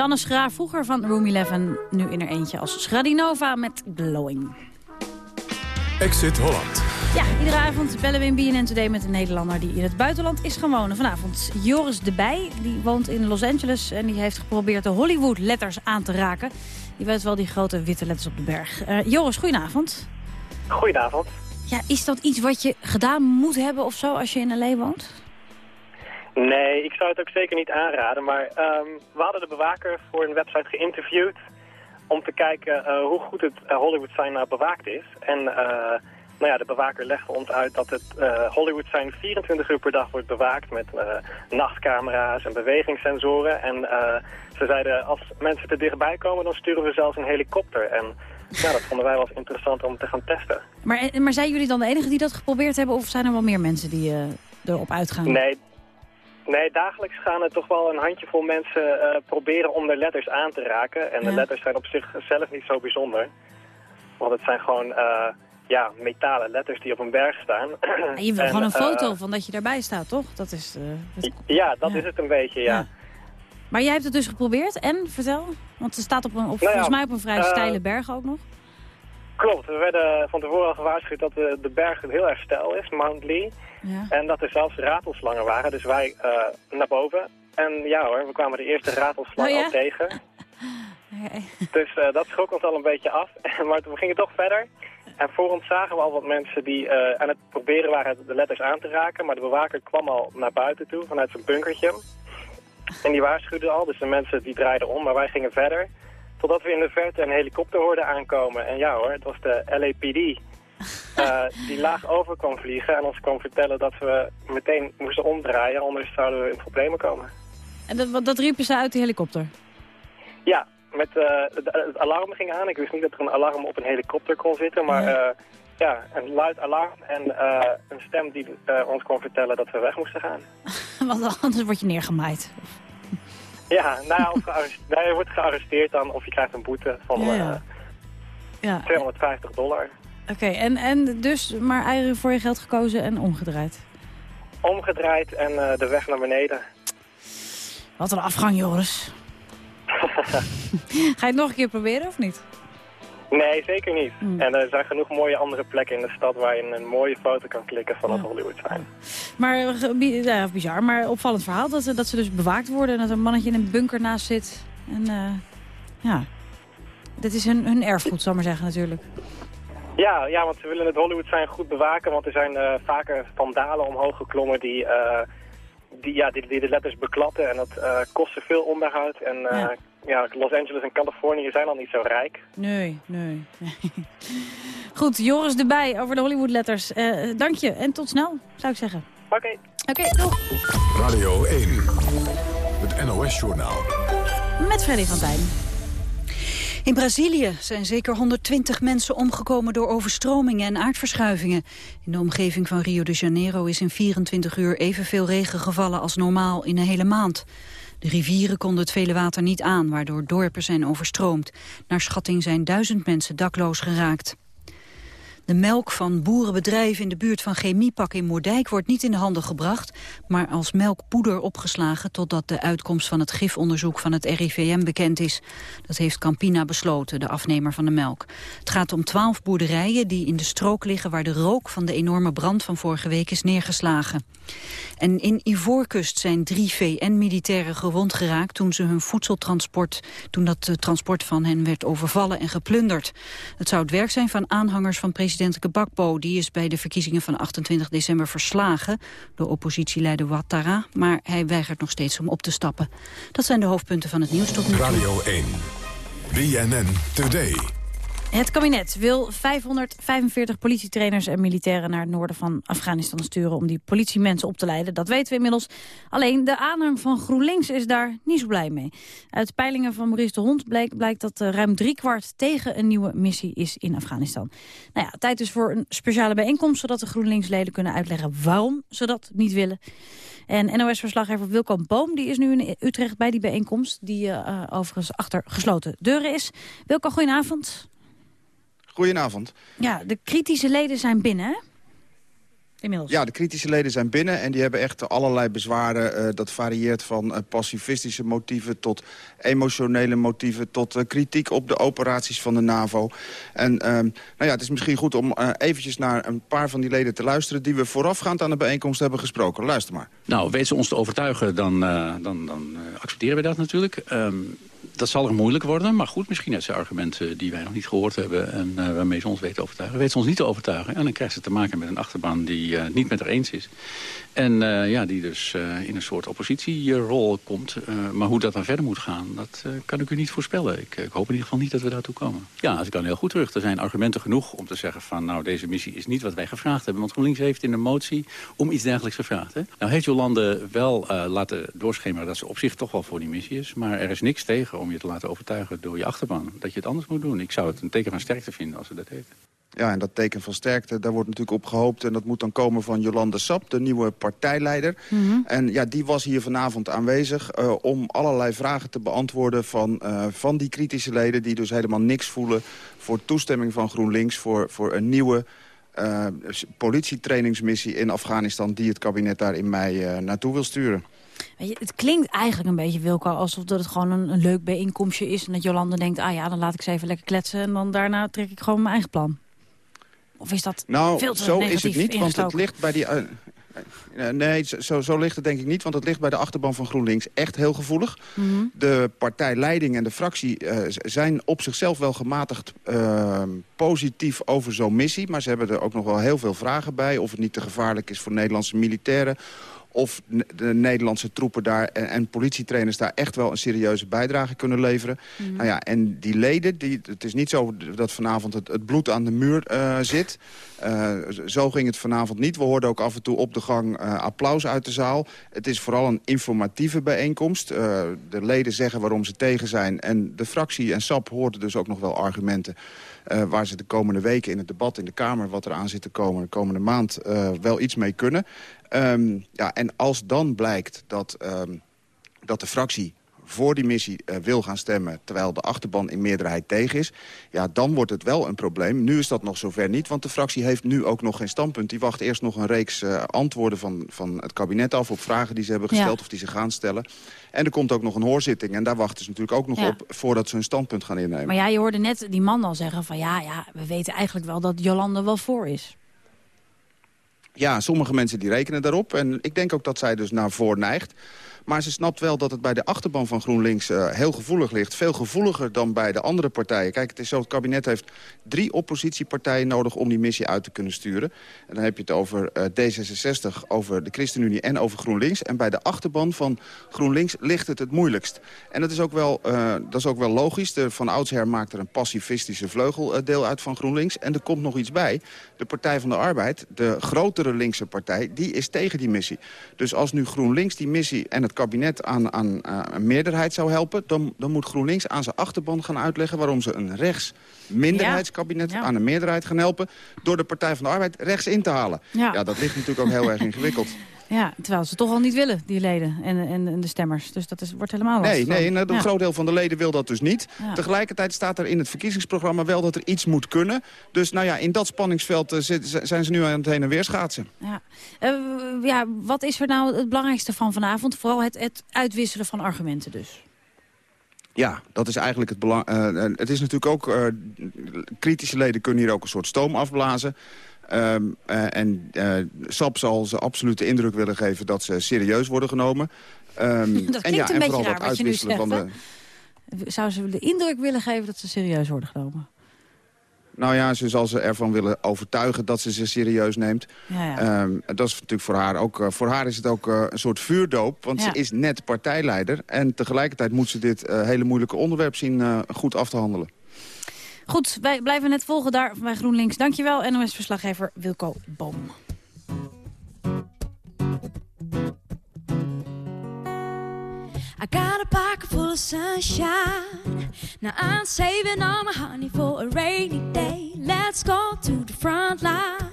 [SPEAKER 3] Janne Schraar, vroeger van Room 11, nu in er eentje als Schradinova met Glowing.
[SPEAKER 2] Exit Holland.
[SPEAKER 3] Ja, iedere avond bellen we in BNN Today met een Nederlander die in het buitenland is gaan wonen. Vanavond Joris de Bij, die woont in Los Angeles en die heeft geprobeerd de Hollywood letters aan te raken. Je weet wel die grote witte letters op de berg. Eh, Joris, goedenavond.
[SPEAKER 21] Goedenavond.
[SPEAKER 3] Ja, is dat iets wat je gedaan moet hebben of zo als je in L.A. woont?
[SPEAKER 21] Nee, ik zou het ook zeker niet aanraden. Maar ehm, we hadden de bewaker voor een website geïnterviewd... om te kijken eh, hoe goed het eh, Hollywood Sign nou bewaakt is. En eh, nou ja, de bewaker legde ons uit dat het Hollywood Sign 24 uur per dag wordt bewaakt... met nachtcamera's en bewegingssensoren. En ze zeiden, als mensen te dichtbij komen, dan sturen we zelfs een helikopter. En ja, dat vonden wij wel interessant om te gaan testen.
[SPEAKER 3] Maar, maar zijn jullie dan de enige die dat geprobeerd hebben... of zijn er wel meer mensen die erop uitgaan?
[SPEAKER 21] Nee, nee, dagelijks gaan er toch wel een handjevol mensen eh, proberen om de letters aan te raken. En de letters zijn op zichzelf niet zo bijzonder. Want het zijn gewoon eh, ja, metalen letters die op een berg staan.
[SPEAKER 3] Ja, je wil
[SPEAKER 21] En,
[SPEAKER 3] gewoon een
[SPEAKER 21] eh,
[SPEAKER 3] foto van dat je daarbij staat, toch? Dat is, dat-
[SPEAKER 21] ja, dat is het een beetje, ja.
[SPEAKER 3] Maar jij hebt het dus geprobeerd en, vertel? Want het staat op een, op,
[SPEAKER 21] ja,
[SPEAKER 3] volgens mij op een vrij steile berg ook nog.
[SPEAKER 21] Klopt, we werden van tevoren al gewaarschuwd dat de, de berg heel erg steil is, Mount Lee.
[SPEAKER 3] Ja.
[SPEAKER 21] En dat er zelfs ratelslangen waren, dus wij eh, naar boven. En ja hoor, we kwamen de eerste ratelslang
[SPEAKER 3] Oh ja?
[SPEAKER 21] al tegen. Dus eh, dat schrok ons al een beetje af. maar we gingen toch verder. En voor ons zagen we al wat mensen die eh, aan het proberen waren de letters aan te raken. Maar de bewaker kwam al naar buiten toe vanuit zijn bunkertje. En die waarschuwde al, dus de mensen die draaiden om, maar wij gingen verder. Totdat we in de verte een helikopter hoorden aankomen. En ja hoor, het was de LAPD. eh, die laag over kwam vliegen en ons kwam vertellen dat we meteen moesten omdraaien. Anders zouden we in problemen komen.
[SPEAKER 3] En dat, dat riepen ze uit de helikopter.
[SPEAKER 21] Ja, met, eh, het, het alarm ging aan. Ik wist niet dat er een alarm op een helikopter kon zitten, maar ja, ja een luid alarm en eh, een stem die eh, ons kon vertellen dat we weg moesten gaan.
[SPEAKER 3] Want anders word je neergemaaid.
[SPEAKER 21] Ja, nou nou, je wordt gearresteerd dan of je krijgt een boete van
[SPEAKER 3] Ja, ja.
[SPEAKER 21] eh,
[SPEAKER 3] Ja,
[SPEAKER 21] 250 dollar.
[SPEAKER 3] oké. En, en dus maar eieren voor je geld gekozen en omgedraaid.
[SPEAKER 21] Omgedraaid en eh, de weg naar beneden.
[SPEAKER 3] Wat een afgang, Joris. Ga je het nog een keer proberen of niet?
[SPEAKER 21] Nee, zeker niet.
[SPEAKER 3] Hmm.
[SPEAKER 21] En er zijn genoeg mooie andere plekken in de stad waar je een mooie foto kan klikken van het Hollywood sign.
[SPEAKER 3] Maar eh, ja, bizar, maar opvallend verhaal dat ze, dat ze dus bewaakt worden... en dat er een mannetje in een bunker naast zit. En eh, ja, dit is hun, hun erfgoed, zal ik maar zeggen natuurlijk.
[SPEAKER 21] Ja, ja, want ze willen het Hollywood sign goed bewaken, want er zijn eh, vaker vandalen omhoog geklommen die, eh, die, ja, die, die de letters beklatten. En dat eh kostte veel onderhoud. En eh,
[SPEAKER 3] Ja.
[SPEAKER 21] ja. Los Angeles en Californië zijn al niet zo rijk.
[SPEAKER 3] Nee, nee. Goed, Joris erbij over de Hollywood-letters. Eh, dank je en tot snel, zou ik zeggen.
[SPEAKER 21] Oké.
[SPEAKER 3] Oké, doeg.
[SPEAKER 2] Radio 1. Het NOS-journaal.
[SPEAKER 3] Met Freddy van Tijn.
[SPEAKER 1] In Brazilië zijn zeker 120 mensen omgekomen door overstromingen en aardverschuivingen. In de omgeving van Rio de Janeiro is in 24 uur evenveel regen gevallen als normaal in een hele maand. De rivieren konden het vele water niet aan, waardoor dorpen zijn overstroomd. Naar schatting zijn duizend mensen dakloos geraakt. De melk van boerenbedrijven in de buurt van Chemiepak in Moerdijk wordt niet in de handen gebracht, maar als melkpoeder opgeslagen totdat de uitkomst van het gifonderzoek van het RIVM bekend is. Dat heeft Campina besloten, de afnemer van de melk. Het gaat om twaalf boerderijen die in de strook liggen waar de rook van de enorme brand van vorige week is neergeslagen. En in Ivoorkust zijn drie VN-militairen gewond geraakt toen ze hun voedseltransport, toen dat eh, transport van hen werd overvallen en geplunderd. Het zou het werk zijn van aanhangers van president Gbagbo. Die is bij de verkiezingen van 28 december verslagen door oppositieleider Ouattara, maar hij weigert nog steeds om op te stappen. Dat zijn de hoofdpunten van het nieuws tot nu toe.
[SPEAKER 2] Radio 1. BNN Today.
[SPEAKER 3] Het kabinet wil 545 politietrainers en militairen naar het noorden van Afghanistan sturen om die politiemensen op te leiden. Dat weten we inmiddels. Alleen de aanhang van GroenLinks is daar niet zo blij mee. Uit peilingen van Maurice de Hond blijkt, dat eh, ruim driekwart tegen een nieuwe missie is in Afghanistan. Nou ja, tijd is voor een speciale bijeenkomst zodat de GroenLinks-leden kunnen uitleggen waarom ze dat niet willen. En NOS-verslaggever Wilco Boom die is nu in Utrecht bij die bijeenkomst, die eh, overigens achter gesloten deuren is. Wilco, goedenavond.
[SPEAKER 22] Goedenavond.
[SPEAKER 3] Ja, de kritische leden zijn binnen, hè? Inmiddels.
[SPEAKER 22] Ja, de kritische leden zijn binnen en die hebben echt allerlei bezwaren. eh, dat varieert van eh, pacifistische motieven tot emotionele motieven... tot eh, kritiek op de operaties van de NAVO. En ehm, nou ja, het is misschien goed om eventjes naar een paar van die leden te luisteren... die we voorafgaand aan de bijeenkomst hebben gesproken. Luister maar.
[SPEAKER 23] Nou, weet ze ons te overtuigen, dan, eh, dan, dan eh, accepteren we dat natuurlijk. Ehm, dat zal er moeilijk worden. Maar goed, misschien heeft ze argumenten die wij nog niet gehoord hebben... en uh, waarmee ze ons weten te overtuigen. Weet ze ons niet te overtuigen. En dan krijgt ze te maken met een achterban die uh, niet met haar eens is. En ja, die dus in een soort oppositierol komt. maar hoe dat dan verder moet gaan, dat kan ik u niet voorspellen. Ik, ik, hoop in ieder geval niet dat we daartoe komen. Ja, ik dan heel goed terug. Er zijn argumenten genoeg om te zeggen van... nou, deze missie is niet wat wij gevraagd hebben. Want GroenLinks heeft in de motie om iets dergelijks gevraagd. Hè? Nou heeft Jolande wel laten doorschemeren dat ze op zich toch wel voor die missie is. Maar er is niks tegen om je te laten overtuigen door je achterban. Dat je het anders moet doen. Ik zou het een teken van sterkte vinden als ze dat heeft.
[SPEAKER 22] Ja, en dat teken van sterkte, daar wordt natuurlijk op gehoopt... en dat moet dan komen van Jolande Sap, de nieuwe partijleider. Mm -hmm. En ja, die was hier vanavond aanwezig uh, om allerlei vragen te beantwoorden... Van, uh, van die kritische leden die dus helemaal niks voelen... voor toestemming van GroenLinks voor, voor een nieuwe... Uh, politietrainingsmissie in Afghanistan... die het kabinet daar in mei naartoe wil sturen.
[SPEAKER 3] Weet je, het klinkt eigenlijk een beetje, Wilco, alsof dat het gewoon een, een leuk bijeenkomstje is. En dat Jolande denkt, ah ja, dan laat ik ze even lekker kletsen. En dan daarna trek ik gewoon mijn eigen plan. Of is dat
[SPEAKER 22] nou,
[SPEAKER 3] veel te
[SPEAKER 22] zo is het niet, want het ligt bij die... Uh, nee, zo, zo ligt het denk ik niet, want het ligt bij de achterban van GroenLinks echt heel gevoelig. Mm -hmm. De partijleiding en de fractie uh, zijn op zichzelf wel gematigd uh, positief over zo'n missie. Maar ze hebben er ook nog wel heel veel vragen bij. Of het niet te gevaarlijk is voor Nederlandse militairen of de Nederlandse troepen daar en, en, politietrainers daar echt wel een serieuze bijdrage kunnen leveren. Mm. Nou ja, en die leden, die, het is niet zo dat vanavond het, het bloed aan de muur uh, zit. Uh, zo ging het vanavond niet. We hoorden ook af en toe op de gang uh, applaus uit de zaal. Het is vooral een informatieve bijeenkomst. de leden zeggen waarom ze tegen zijn. En de fractie en SAP hoorden dus ook nog wel argumenten... Waar ze de komende weken in het debat in de Kamer... wat er aan zit te komen de komende maand wel iets mee kunnen. Um, ja, en als dan blijkt dat, um, dat de fractie voor die missie uh, wil gaan stemmen... terwijl de achterban in meerderheid tegen is... ja, dan wordt het wel een probleem. Nu is dat nog zover niet, want de fractie heeft nu ook nog geen standpunt. Die wacht eerst nog een reeks uh, antwoorden van, van het kabinet af... op vragen die ze hebben gesteld ja. of die ze gaan stellen. En er komt ook nog een hoorzitting. En daar wachten ze natuurlijk ook nog ja. op voordat ze hun standpunt gaan innemen.
[SPEAKER 3] Maar ja, je hoorde net die man al zeggen van... ja, ja we weten eigenlijk wel dat Jolande wel voor is.
[SPEAKER 22] Ja, sommige mensen die rekenen daarop. En ik denk ook dat zij dus naar voor neigt. Maar ze snapt wel dat het bij de achterban van GroenLinks uh, heel gevoelig ligt. Veel gevoeliger dan bij de andere partijen. Kijk, het is zo, het kabinet heeft drie oppositiepartijen nodig om die missie uit te kunnen sturen. En dan heb je het over uh, D66, over de ChristenUnie en over GroenLinks. En bij de achterban van GroenLinks ligt het het moeilijkst. En dat is ook wel, uh, dat is ook wel logisch. De, van oudsher maakt er een pacifistische vleugel deel uit van GroenLinks. En er komt nog iets bij. De Partij van de Arbeid, de grotere linkse partij, die is tegen die missie. Dus als nu GroenLinks die missie en het kabinet aan, aan uh, een meerderheid zou helpen... Dan, dan moet GroenLinks aan zijn achterban gaan uitleggen... waarom ze een rechts minderheidskabinet ja. Ja. aan een meerderheid gaan helpen... door de Partij van de Arbeid rechts in te halen. Ja, ja dat ligt natuurlijk ook heel erg ingewikkeld.
[SPEAKER 3] Ja, terwijl ze toch al niet willen, die leden en, en, en de stemmers. Dus dat is, wordt helemaal lastig.
[SPEAKER 22] Nee, nee een ja. groot deel van de leden wil dat dus niet. Ja. Tegelijkertijd staat er in het verkiezingsprogramma wel dat er iets moet kunnen. Dus nou ja, in dat spanningsveld uh, zijn ze nu aan het heen en weer schaatsen.
[SPEAKER 3] Ja. Uh, ja, wat is er nou het belangrijkste van vanavond? Vooral het, het uitwisselen van argumenten dus.
[SPEAKER 22] Ja, dat is eigenlijk het belang. Uh, het is natuurlijk ook, kritische leden kunnen hier ook een soort stoom afblazen. Um, uh, en uh, SAP zal ze absoluut de indruk willen geven dat ze serieus worden genomen.
[SPEAKER 3] Um, dat en ja, een en beetje raar wat je nu zegt, van de... Zou ze de indruk willen geven dat ze serieus worden genomen?
[SPEAKER 22] Nou ja, ze zal ze ervan willen overtuigen dat ze ze serieus neemt. Ja, ja. Um, dat is natuurlijk voor haar ook. Uh, voor haar is het ook uh, een soort vuurdoop, want ja. ze is net partijleider. En tegelijkertijd moet ze dit uh, hele moeilijke onderwerp zien goed af te handelen.
[SPEAKER 3] Goed, wij blijven net volgen daar bij GroenLinks. Dankjewel, NOS-verslaggever Wilco Boom. I got a pocket full of sunshine. Now I'm saving all my honey for a rainy day. Let's go to the front line.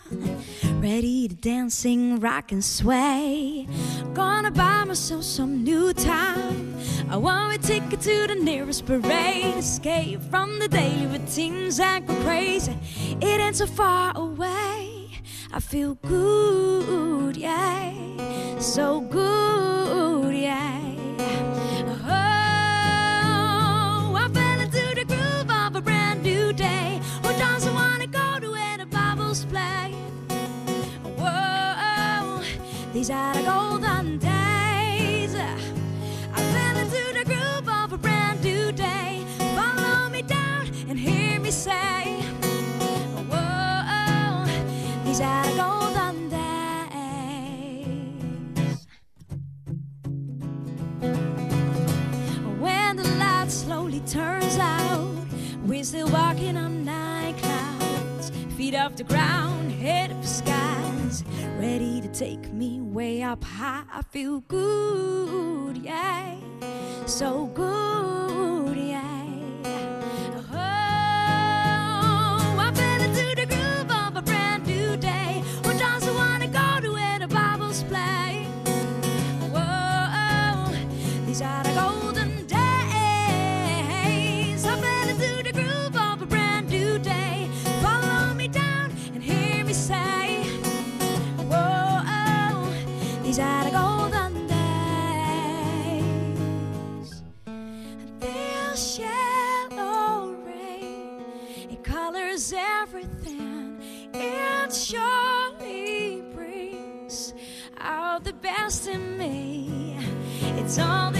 [SPEAKER 3] Ready to dance, sing, rock and sway. Gonna buy myself some new time. I want a ticket to the nearest parade. Escape from the daily routines and go crazy. It ain't so far away. I feel good, yeah. So good, yeah. days, out of golden days. I fell into the groove of a brand new day. Follow me down and hear me say, Whoa, these are the golden days. When the light
[SPEAKER 24] slowly turns out, we're still walking on feet off the ground, head up the skies, ready to take me way up high. I feel good, yeah, so good, best in me. It's all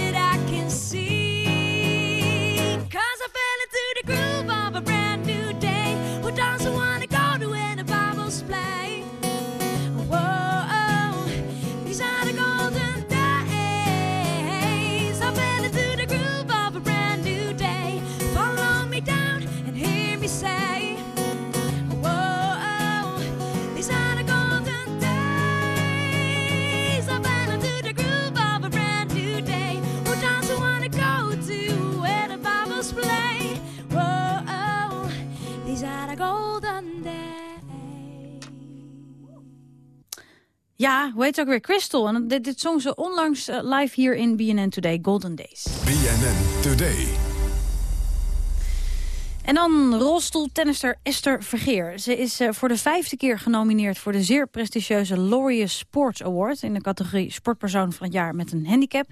[SPEAKER 3] Ja, hoe heet ook weer? Crystal. En dit, dit zong ze onlangs eh, live hier in BNN Today, Golden Days.
[SPEAKER 2] BNN Today.
[SPEAKER 3] En dan rolstoeltennister Esther Vergeer. Ze is eh, voor de vijfde keer genomineerd voor de zeer prestigieuze Laureus Sports Award... in de categorie Sportpersoon van het jaar met een handicap.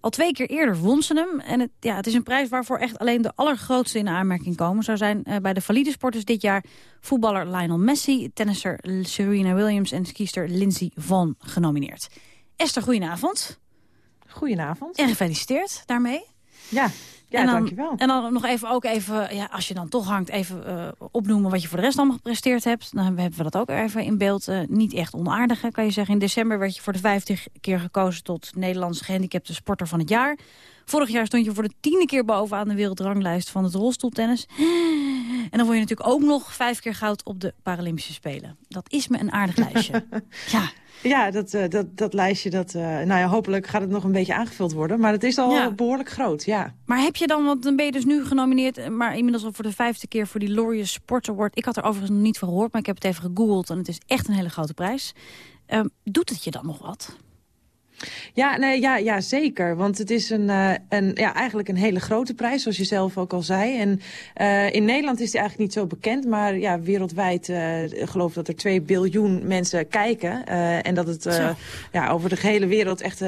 [SPEAKER 3] Al twee keer eerder won ze hem. En het, ja, het is een prijs waarvoor echt alleen de allergrootste in aanmerking komen. Zo zijn eh, bij de valide sporters dit jaar voetballer Lionel Messi... tennisser Serena Williams en skiester Lindsey Vonn genomineerd. Esther, goedenavond.
[SPEAKER 25] Goedenavond.
[SPEAKER 3] En gefeliciteerd daarmee.
[SPEAKER 25] Ja, ja
[SPEAKER 3] en dan,
[SPEAKER 25] dankjewel.
[SPEAKER 3] En dan nog even ook even, ja, als je dan toch hangt, even eh, opnoemen wat je voor de rest allemaal gepresteerd hebt. Dan hebben we dat ook even in beeld. Eh, niet echt onaardig, hè, kan je zeggen. In december werd je voor de vijfde keer gekozen tot Nederlands gehandicapte sporter van het jaar. Vorig jaar stond je voor de tiende keer bovenaan de wereldranglijst van het rolstoeltennis. En dan word je natuurlijk ook nog vijf keer goud op de Paralympische Spelen. Dat is me een aardig lijstje. ja.
[SPEAKER 25] Ja, dat, eh, dat, dat lijstje, dat, eh, nou ja, hopelijk gaat het nog een beetje aangevuld worden. Maar het is al
[SPEAKER 3] Ja.
[SPEAKER 25] behoorlijk groot, ja.
[SPEAKER 3] Maar heb je dan, want dan ben je dus nu genomineerd... eh, maar inmiddels al voor de vijfde keer voor die Laureus Sports Award. Ik had er overigens nog niet van gehoord, maar ik heb het even gegoogeld... en het is echt een hele grote prijs. Ehm, doet het je dan nog wat?
[SPEAKER 25] Ja, nee, ja, ja, zeker. Want het is een, eh, een, ja, eigenlijk een hele grote prijs, zoals je zelf ook al zei. En eh, in Nederland is die eigenlijk niet zo bekend. Maar ja, wereldwijd uh, ik geloof dat er 2 biljoen mensen kijken. en dat het ja, over de hele wereld echt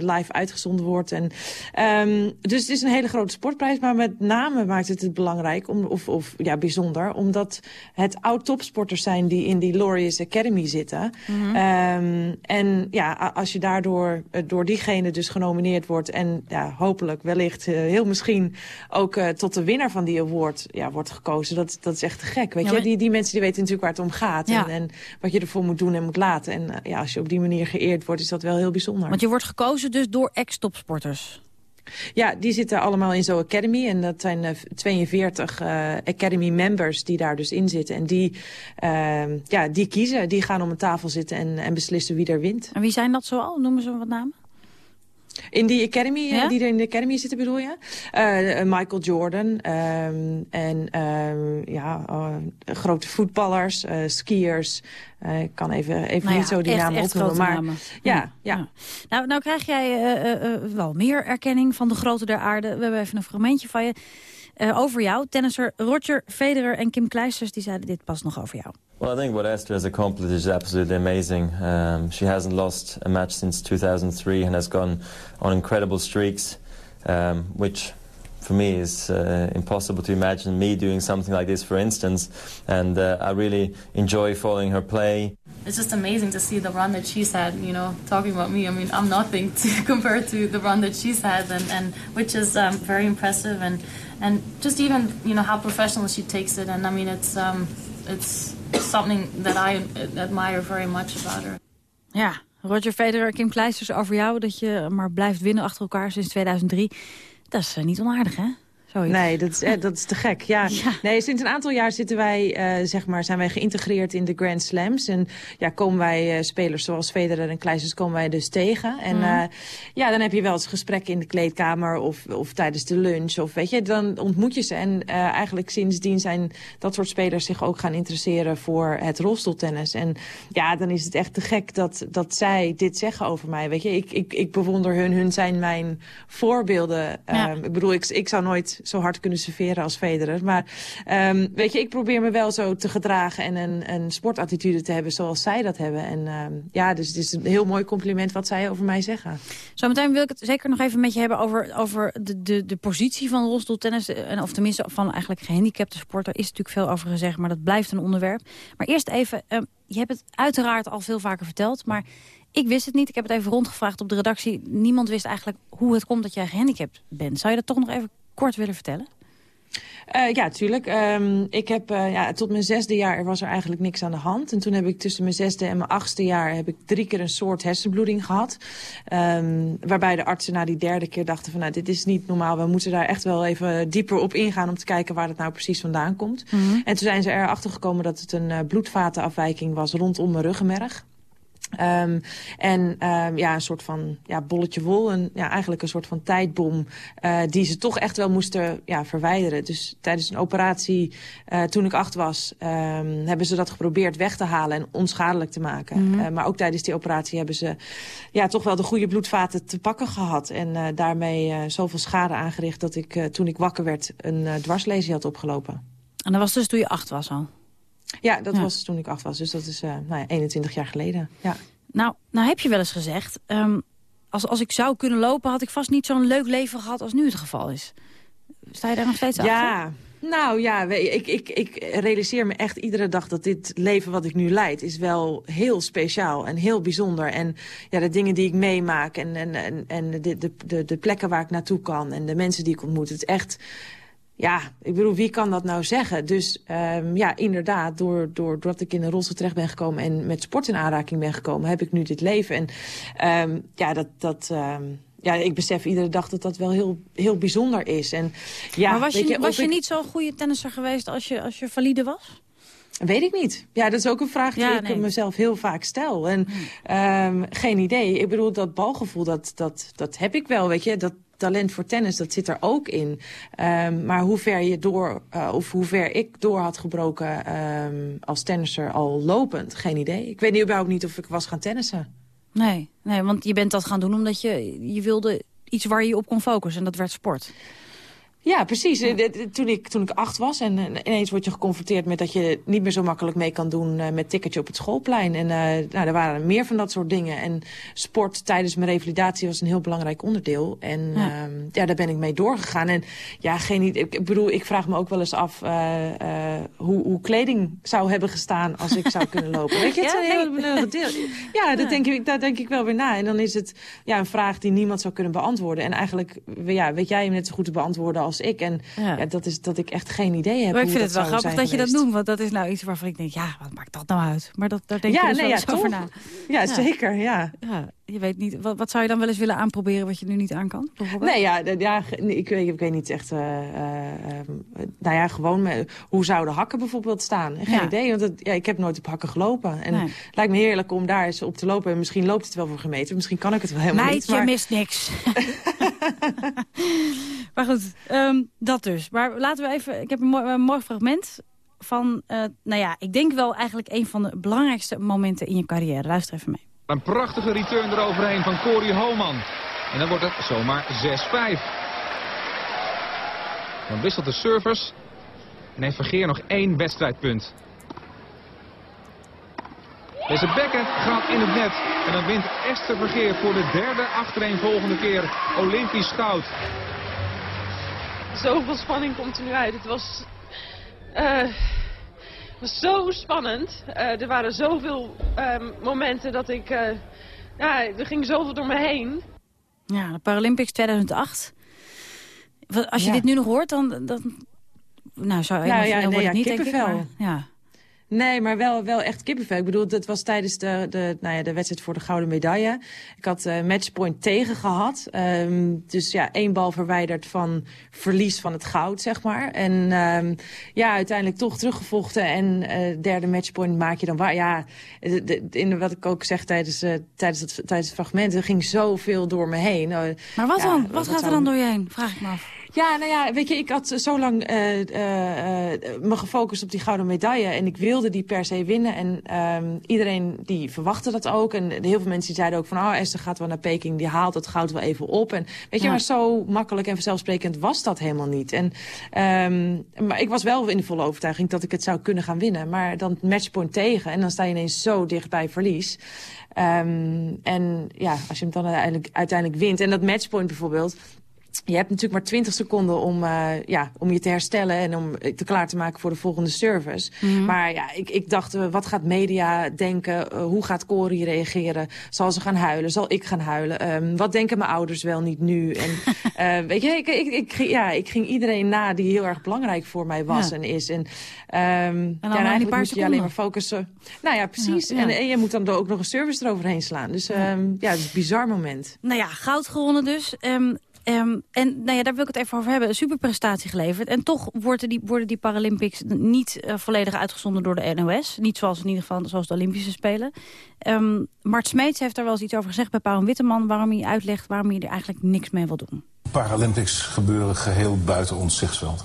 [SPEAKER 25] live uitgezonden wordt. En, ehm, dus het is een hele grote sportprijs. Maar met name maakt het het belangrijk, om, of, of ja, bijzonder... omdat het oud-topsporters zijn die in die Laureus Academy zitten.
[SPEAKER 26] Mhm.
[SPEAKER 25] Ehm, en ja, als je daardoor eh, door diegene dus genomineerd wordt... en ja, hopelijk wellicht eh, heel misschien ook eh, tot de winnaar van die award ja, wordt gekozen... dat, dat is echt te gek. Weet
[SPEAKER 3] Ja,
[SPEAKER 25] je? Die, die mensen die weten natuurlijk waar het om gaat...
[SPEAKER 3] Ja.
[SPEAKER 25] En, en wat je ervoor moet doen en moet laten. En ja, als je op die manier geëerd wordt, is dat wel heel bijzonder.
[SPEAKER 3] Want je wordt gekozen dus door ex-topsporters.
[SPEAKER 25] Ja, die zitten allemaal in zo'n academy. En dat zijn eh, 42 eh, academy members die daar dus in zitten. En die, ehm, ja, die kiezen, die gaan om een tafel zitten en, en beslissen wie er wint.
[SPEAKER 3] En wie zijn dat zoal? Noemen ze wat namen?
[SPEAKER 25] In die academy, eh,
[SPEAKER 3] Ja?
[SPEAKER 25] die er in de academy zitten bedoel je? Eh, eh, Michael Jordan ehm, en ehm, ja, grote voetballers, skiers. Ik kan even, even
[SPEAKER 3] Nou ja,
[SPEAKER 25] niet zo die
[SPEAKER 3] echt-
[SPEAKER 25] namen
[SPEAKER 3] echt
[SPEAKER 25] opnoemen. Maar
[SPEAKER 3] namen.
[SPEAKER 25] ja, ja.
[SPEAKER 3] Nou, nou krijg jij wel meer erkenning van de grote der aarde. We hebben even een fragmentje van je eh, over jou. Tennisser Roger Federer en Kim Kleisters die zeiden dit pas nog over jou.
[SPEAKER 27] Well, I think what Esther has accomplished is absolutely amazing. Um, she hasn't lost a match since 2003 and has gone on incredible streaks, um, which for me is uh, impossible to imagine me doing something like this, for instance. And uh, I really enjoy following her play.
[SPEAKER 28] It's just amazing to see the run that she's had, you know, talking about me. I mean, I'm nothing to compare to the run that she's had, and, and which is um, very impressive. And, and just even, you know, how professional she takes it. And I mean, it's, um, it's something that I admire very much about her.
[SPEAKER 3] Ja, Roger Federer, Kim Kleisters over jou. Dat je maar blijft winnen achter elkaar sinds 2003. Dat is eh, niet onaardig, hè? Zoiets.
[SPEAKER 25] Nee, dat is, eh, dat is te gek. Ja. Nee, sinds een aantal jaar zitten wij, eh, zeg maar, zijn wij geïntegreerd in de Grand Slams. En ja, komen wij eh, spelers zoals Federer en Kleisters komen wij dus tegen. En
[SPEAKER 3] Mhm.
[SPEAKER 25] ja, dan heb je wel eens gesprekken in de kleedkamer of, of tijdens de lunch. Of weet je, dan ontmoet je ze. En eigenlijk sindsdien zijn dat soort spelers zich ook gaan interesseren voor het rolstoeltennis. En ja, dan is het echt te gek dat, dat zij dit zeggen over mij. Weet je, ik, ik, ik bewonder hun. Hun zijn mijn voorbeelden.
[SPEAKER 3] Ja.
[SPEAKER 25] Ehm, ik bedoel, ik, ik zou nooit zo hard kunnen serveren als Federer. Maar ehm, weet je, ik probeer me wel zo te gedragen en een, een sportattitude te hebben zoals zij dat hebben. En ehm, ja, dus het is een heel mooi compliment wat zij over mij zeggen.
[SPEAKER 3] Zometeen wil ik het zeker nog even met je hebben over, over de, de, de positie van rolstoeltennis. En, of tenminste van eigenlijk gehandicapte sporter. is natuurlijk veel over gezegd, maar dat blijft een onderwerp. Maar eerst even, eh, je hebt het uiteraard al veel vaker verteld. Maar ik wist het niet. Ik heb het even rondgevraagd op de redactie. Niemand wist eigenlijk hoe het komt dat jij gehandicapt bent. Zou je dat toch nog even kort willen vertellen?
[SPEAKER 25] Eh, ja, tuurlijk. Ehm, ik heb eh, ja, tot mijn zesde jaar was er eigenlijk niks aan de hand. En toen heb ik tussen mijn zesde en mijn achtste jaar heb ik drie keer een soort hersenbloeding gehad. Ehm, waarbij de artsen na die derde keer dachten van nou, dit is niet normaal. We moeten daar echt wel even dieper op ingaan om te kijken waar het nou precies vandaan komt. En toen zijn ze erachter gekomen dat het een eh, bloedvatenafwijking was rondom mijn ruggenmerg. Ehm, en ehm, ja, een soort van ja, bolletje wol. Een, ja, eigenlijk een soort van tijdbom eh, die ze toch echt wel moesten ja, verwijderen. Dus tijdens een operatie, eh, toen ik acht was, ehm, hebben ze dat geprobeerd weg te halen en onschadelijk te maken.
[SPEAKER 3] Mhm.
[SPEAKER 25] Eh, maar ook tijdens die operatie hebben ze ja, toch wel de goede bloedvaten te pakken gehad. En daarmee zoveel schade aangericht dat ik toen ik wakker werd een dwarslesie had opgelopen.
[SPEAKER 3] En dat was dus toen je acht was al?
[SPEAKER 25] Ja, dat
[SPEAKER 3] Ja.
[SPEAKER 25] was toen ik acht was. Dus dat is eh, nou ja, 21 jaar geleden. Ja.
[SPEAKER 3] Nou, nou heb je wel eens gezegd... ehm, als, als ik zou kunnen lopen, had ik vast niet zo'n leuk leven gehad als nu het geval is. Sta je daar nog steeds achter?
[SPEAKER 25] Ja, nou ja, ik, ik, ik realiseer me echt iedere dag dat dit leven wat ik nu leid... is wel heel speciaal en heel bijzonder. En ja, de dingen die ik meemaak en, en, en, en de, de, de, de plekken waar ik naartoe kan... en de mensen die ik ontmoet, het is echt... Ja, ik bedoel, wie kan dat nou zeggen? Dus ehm, ja, inderdaad, door, door, doordat ik in een rolstoel terecht ben gekomen... en met sport in aanraking ben gekomen, heb ik nu dit leven. En ehm, ja, dat... dat ehm, ja, ik besef iedere dag dat dat wel heel, heel bijzonder is. En, ja,
[SPEAKER 3] maar was je, was je
[SPEAKER 25] ik-
[SPEAKER 3] niet zo'n goede tennisser geweest als je, als je valide was?
[SPEAKER 25] Weet ik niet. Ja, dat is ook een vraag die
[SPEAKER 3] Ja,
[SPEAKER 25] ik mezelf heel vaak stel. En ehm, geen idee. Ik bedoel, dat balgevoel, dat, dat, dat heb ik wel, weet je. Dat talent voor tennis, dat zit er ook in. Ehm, maar hoe ver je door, eh, of hoe ver ik door had gebroken ehm, als tennisser al lopend, geen idee. Ik weet niet überhaupt niet of ik was gaan tennissen.
[SPEAKER 3] Nee, nee, want je bent dat gaan doen omdat je, je wilde iets waar je op kon focussen. En dat werd sport.
[SPEAKER 25] Ja, precies. Eh, Toen ik, toen ik acht was en eh, ineens word je geconfronteerd met dat je niet meer zo makkelijk mee kan doen eh, met ticketje op het schoolplein. En nou, er waren meer van dat soort dingen. En sport tijdens mijn revalidatie was een heel belangrijk onderdeel. En
[SPEAKER 3] Ja.
[SPEAKER 25] ja, ja daar ben ik mee doorgegaan. En ja, geen idee. Ik bedoel, ik vraag me ook wel eens af hoe, hoe kleding zou hebben gestaan als ik zou kunnen lopen. Weet je, het
[SPEAKER 3] Ja,
[SPEAKER 25] zijn heel
[SPEAKER 3] nee.
[SPEAKER 25] deel- Ja, dat Denk ik, daar denk ik wel weer na. En dan is het ja, een vraag die niemand zou kunnen beantwoorden. En eigenlijk ja, weet jij hem net zo goed te beantwoorden als ik. En
[SPEAKER 3] Ja.
[SPEAKER 25] ja. dat is dat ik echt geen idee heb
[SPEAKER 3] Maar ik vind het wel grappig dat je dat noemt. Want dat is nou iets waarvan ik denk, ja, wat maakt dat nou uit? Maar dat, daar denk
[SPEAKER 25] Ja,
[SPEAKER 3] je dus
[SPEAKER 25] nee,
[SPEAKER 3] wel over na.
[SPEAKER 25] Ja, zeker, ja.
[SPEAKER 3] Je weet niet, wat, wat zou je dan wel eens willen aanproberen wat je nu niet aan kan? bijvoorbeeld?
[SPEAKER 25] Nee, ja, ja ik, weet, ik weet niet echt... ehm, nou ja, gewoon met, hoe zouden hakken bijvoorbeeld staan? Geen
[SPEAKER 3] Ja.
[SPEAKER 25] idee, want het, ja, ik heb nooit op hakken gelopen. En
[SPEAKER 3] Nee.
[SPEAKER 25] het lijkt me heerlijk om daar eens op te lopen. En misschien loopt het wel voor gemeten. Misschien kan ik het wel helemaal
[SPEAKER 3] Meid,
[SPEAKER 25] niet.
[SPEAKER 3] je
[SPEAKER 25] maar-
[SPEAKER 3] mist niks. maar goed, ehm, dat dus. Maar laten we even... Ik heb een mooi, een mooi fragment van... eh, nou ja, ik denk wel eigenlijk een van de belangrijkste momenten in je carrière. Luister even mee.
[SPEAKER 29] Een prachtige return eroverheen van Corey Homan. En dan wordt het zomaar 6-5. Dan wisselt de servers. En heeft Vergeer nog één wedstrijdpunt. Deze bekken gaat in het net. En dan wint Esther Vergeer voor de derde achtereenvolgende keer Olympisch goud.
[SPEAKER 30] Zoveel spanning komt er nu uit. Het was, het was zo spannend. Eh, er waren zoveel ehm, momenten dat ik... eh, ja, er ging zoveel door me heen.
[SPEAKER 3] Ja, de Paralympics 2008. Wat- Als je
[SPEAKER 25] Ja.
[SPEAKER 3] dit nu nog hoort, dan... dan nou, zo
[SPEAKER 25] Ja,
[SPEAKER 3] emotioneel
[SPEAKER 25] ja, nee,
[SPEAKER 3] het niet, denk ik.
[SPEAKER 25] kippenvel.
[SPEAKER 3] maar- ja.
[SPEAKER 25] Nee, maar wel, wel echt kippenvel. Ik bedoel, dat was tijdens de, de, nou ja, de wedstrijd voor de gouden medaille. Ik had eh, matchpoint tegen gehad. Ehm, dus ja, één bal verwijderd van verlies van het goud, zeg maar. En ehm, ja, uiteindelijk toch teruggevochten. En eh, derde matchpoint maak je dan waar. Ja, de- de- in wat ik ook zeg tijdens, eh, tijdens, het, tijdens het fragment, er ging zoveel door me heen. Eh,
[SPEAKER 3] Maar wat
[SPEAKER 25] ja,
[SPEAKER 3] dan? Wat gaat er dan door je heen? Vraag ik me af.
[SPEAKER 25] Ja, nou ja, weet je, ik had zo lang eh, eh, eh, me gefocust op die gouden medaille. En ik wilde die per se winnen. En ehm, iedereen die verwachtte dat ook. En heel veel mensen die zeiden ook van... oh, Esther gaat wel naar Peking, die haalt het goud wel even op. En weet je,
[SPEAKER 3] Ja.
[SPEAKER 25] maar zo makkelijk en vanzelfsprekend was dat helemaal niet. En, ehm, maar ik was wel in de volle overtuiging dat ik het zou kunnen gaan winnen. Maar dan matchpoint tegen. En dan sta je ineens zo dicht bij verlies. Ehm, en ja, als je hem dan uiteindelijk, uiteindelijk wint. En dat matchpoint bijvoorbeeld... Je hebt natuurlijk maar 20 seconden om, eh, ja, om je te herstellen en om eh, te klaar te maken voor de volgende service.
[SPEAKER 3] Mhm.
[SPEAKER 25] Maar ja, ik, ik dacht, eh, wat gaat media denken? Hoe gaat Corrie reageren? Zal ze gaan huilen? Zal ik gaan huilen? Ehm, wat denken mijn ouders wel niet nu? En eh, weet je, ik, ik, ja, ik ging iedereen na die heel erg belangrijk voor mij was
[SPEAKER 3] Ja.
[SPEAKER 25] en is. En, ehm
[SPEAKER 3] dan
[SPEAKER 25] ja, eigenlijk moet je je alleen maar focussen. Nou ja, precies.
[SPEAKER 3] Ja, ja.
[SPEAKER 25] En, en je moet dan ook nog een service eroverheen slaan. Dus ehm, ja, het is een bizar moment.
[SPEAKER 3] Nou ja, goud gewonnen dus. Ehm, en nou ja, daar wil ik het even over hebben. Een superprestatie geleverd. En toch worden die, worden die Paralympics niet eh, volledig uitgezonden door de NOS. Niet zoals in ieder geval zoals de Olympische Spelen. Ehm, Mart Smeets heeft daar wel eens iets over gezegd bij Pauw en Witteman... waarom hij uitlegt waarom hij er eigenlijk niks mee wil doen.
[SPEAKER 31] Paralympics gebeuren geheel buiten ons zichtsveld.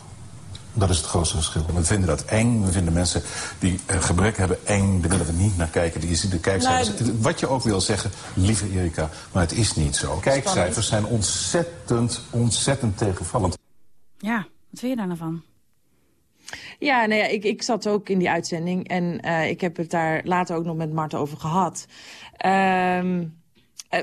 [SPEAKER 31] Dat is het grootste verschil. We vinden dat eng. We vinden mensen die eh, gebrek hebben eng. Daar willen we niet naar kijken. Die ziet de kijkcijfers. Wat je ook wil zeggen, lieve Erika, maar het is niet zo. Kijkcijfers zijn ontzettend, ontzettend tegenvallend.
[SPEAKER 3] Ja, wat vind je daar nou van?
[SPEAKER 25] Ja, nou ja, ik, ik zat ook in die uitzending en eh, ik heb het daar later ook nog met Mart over gehad. Ehm eh,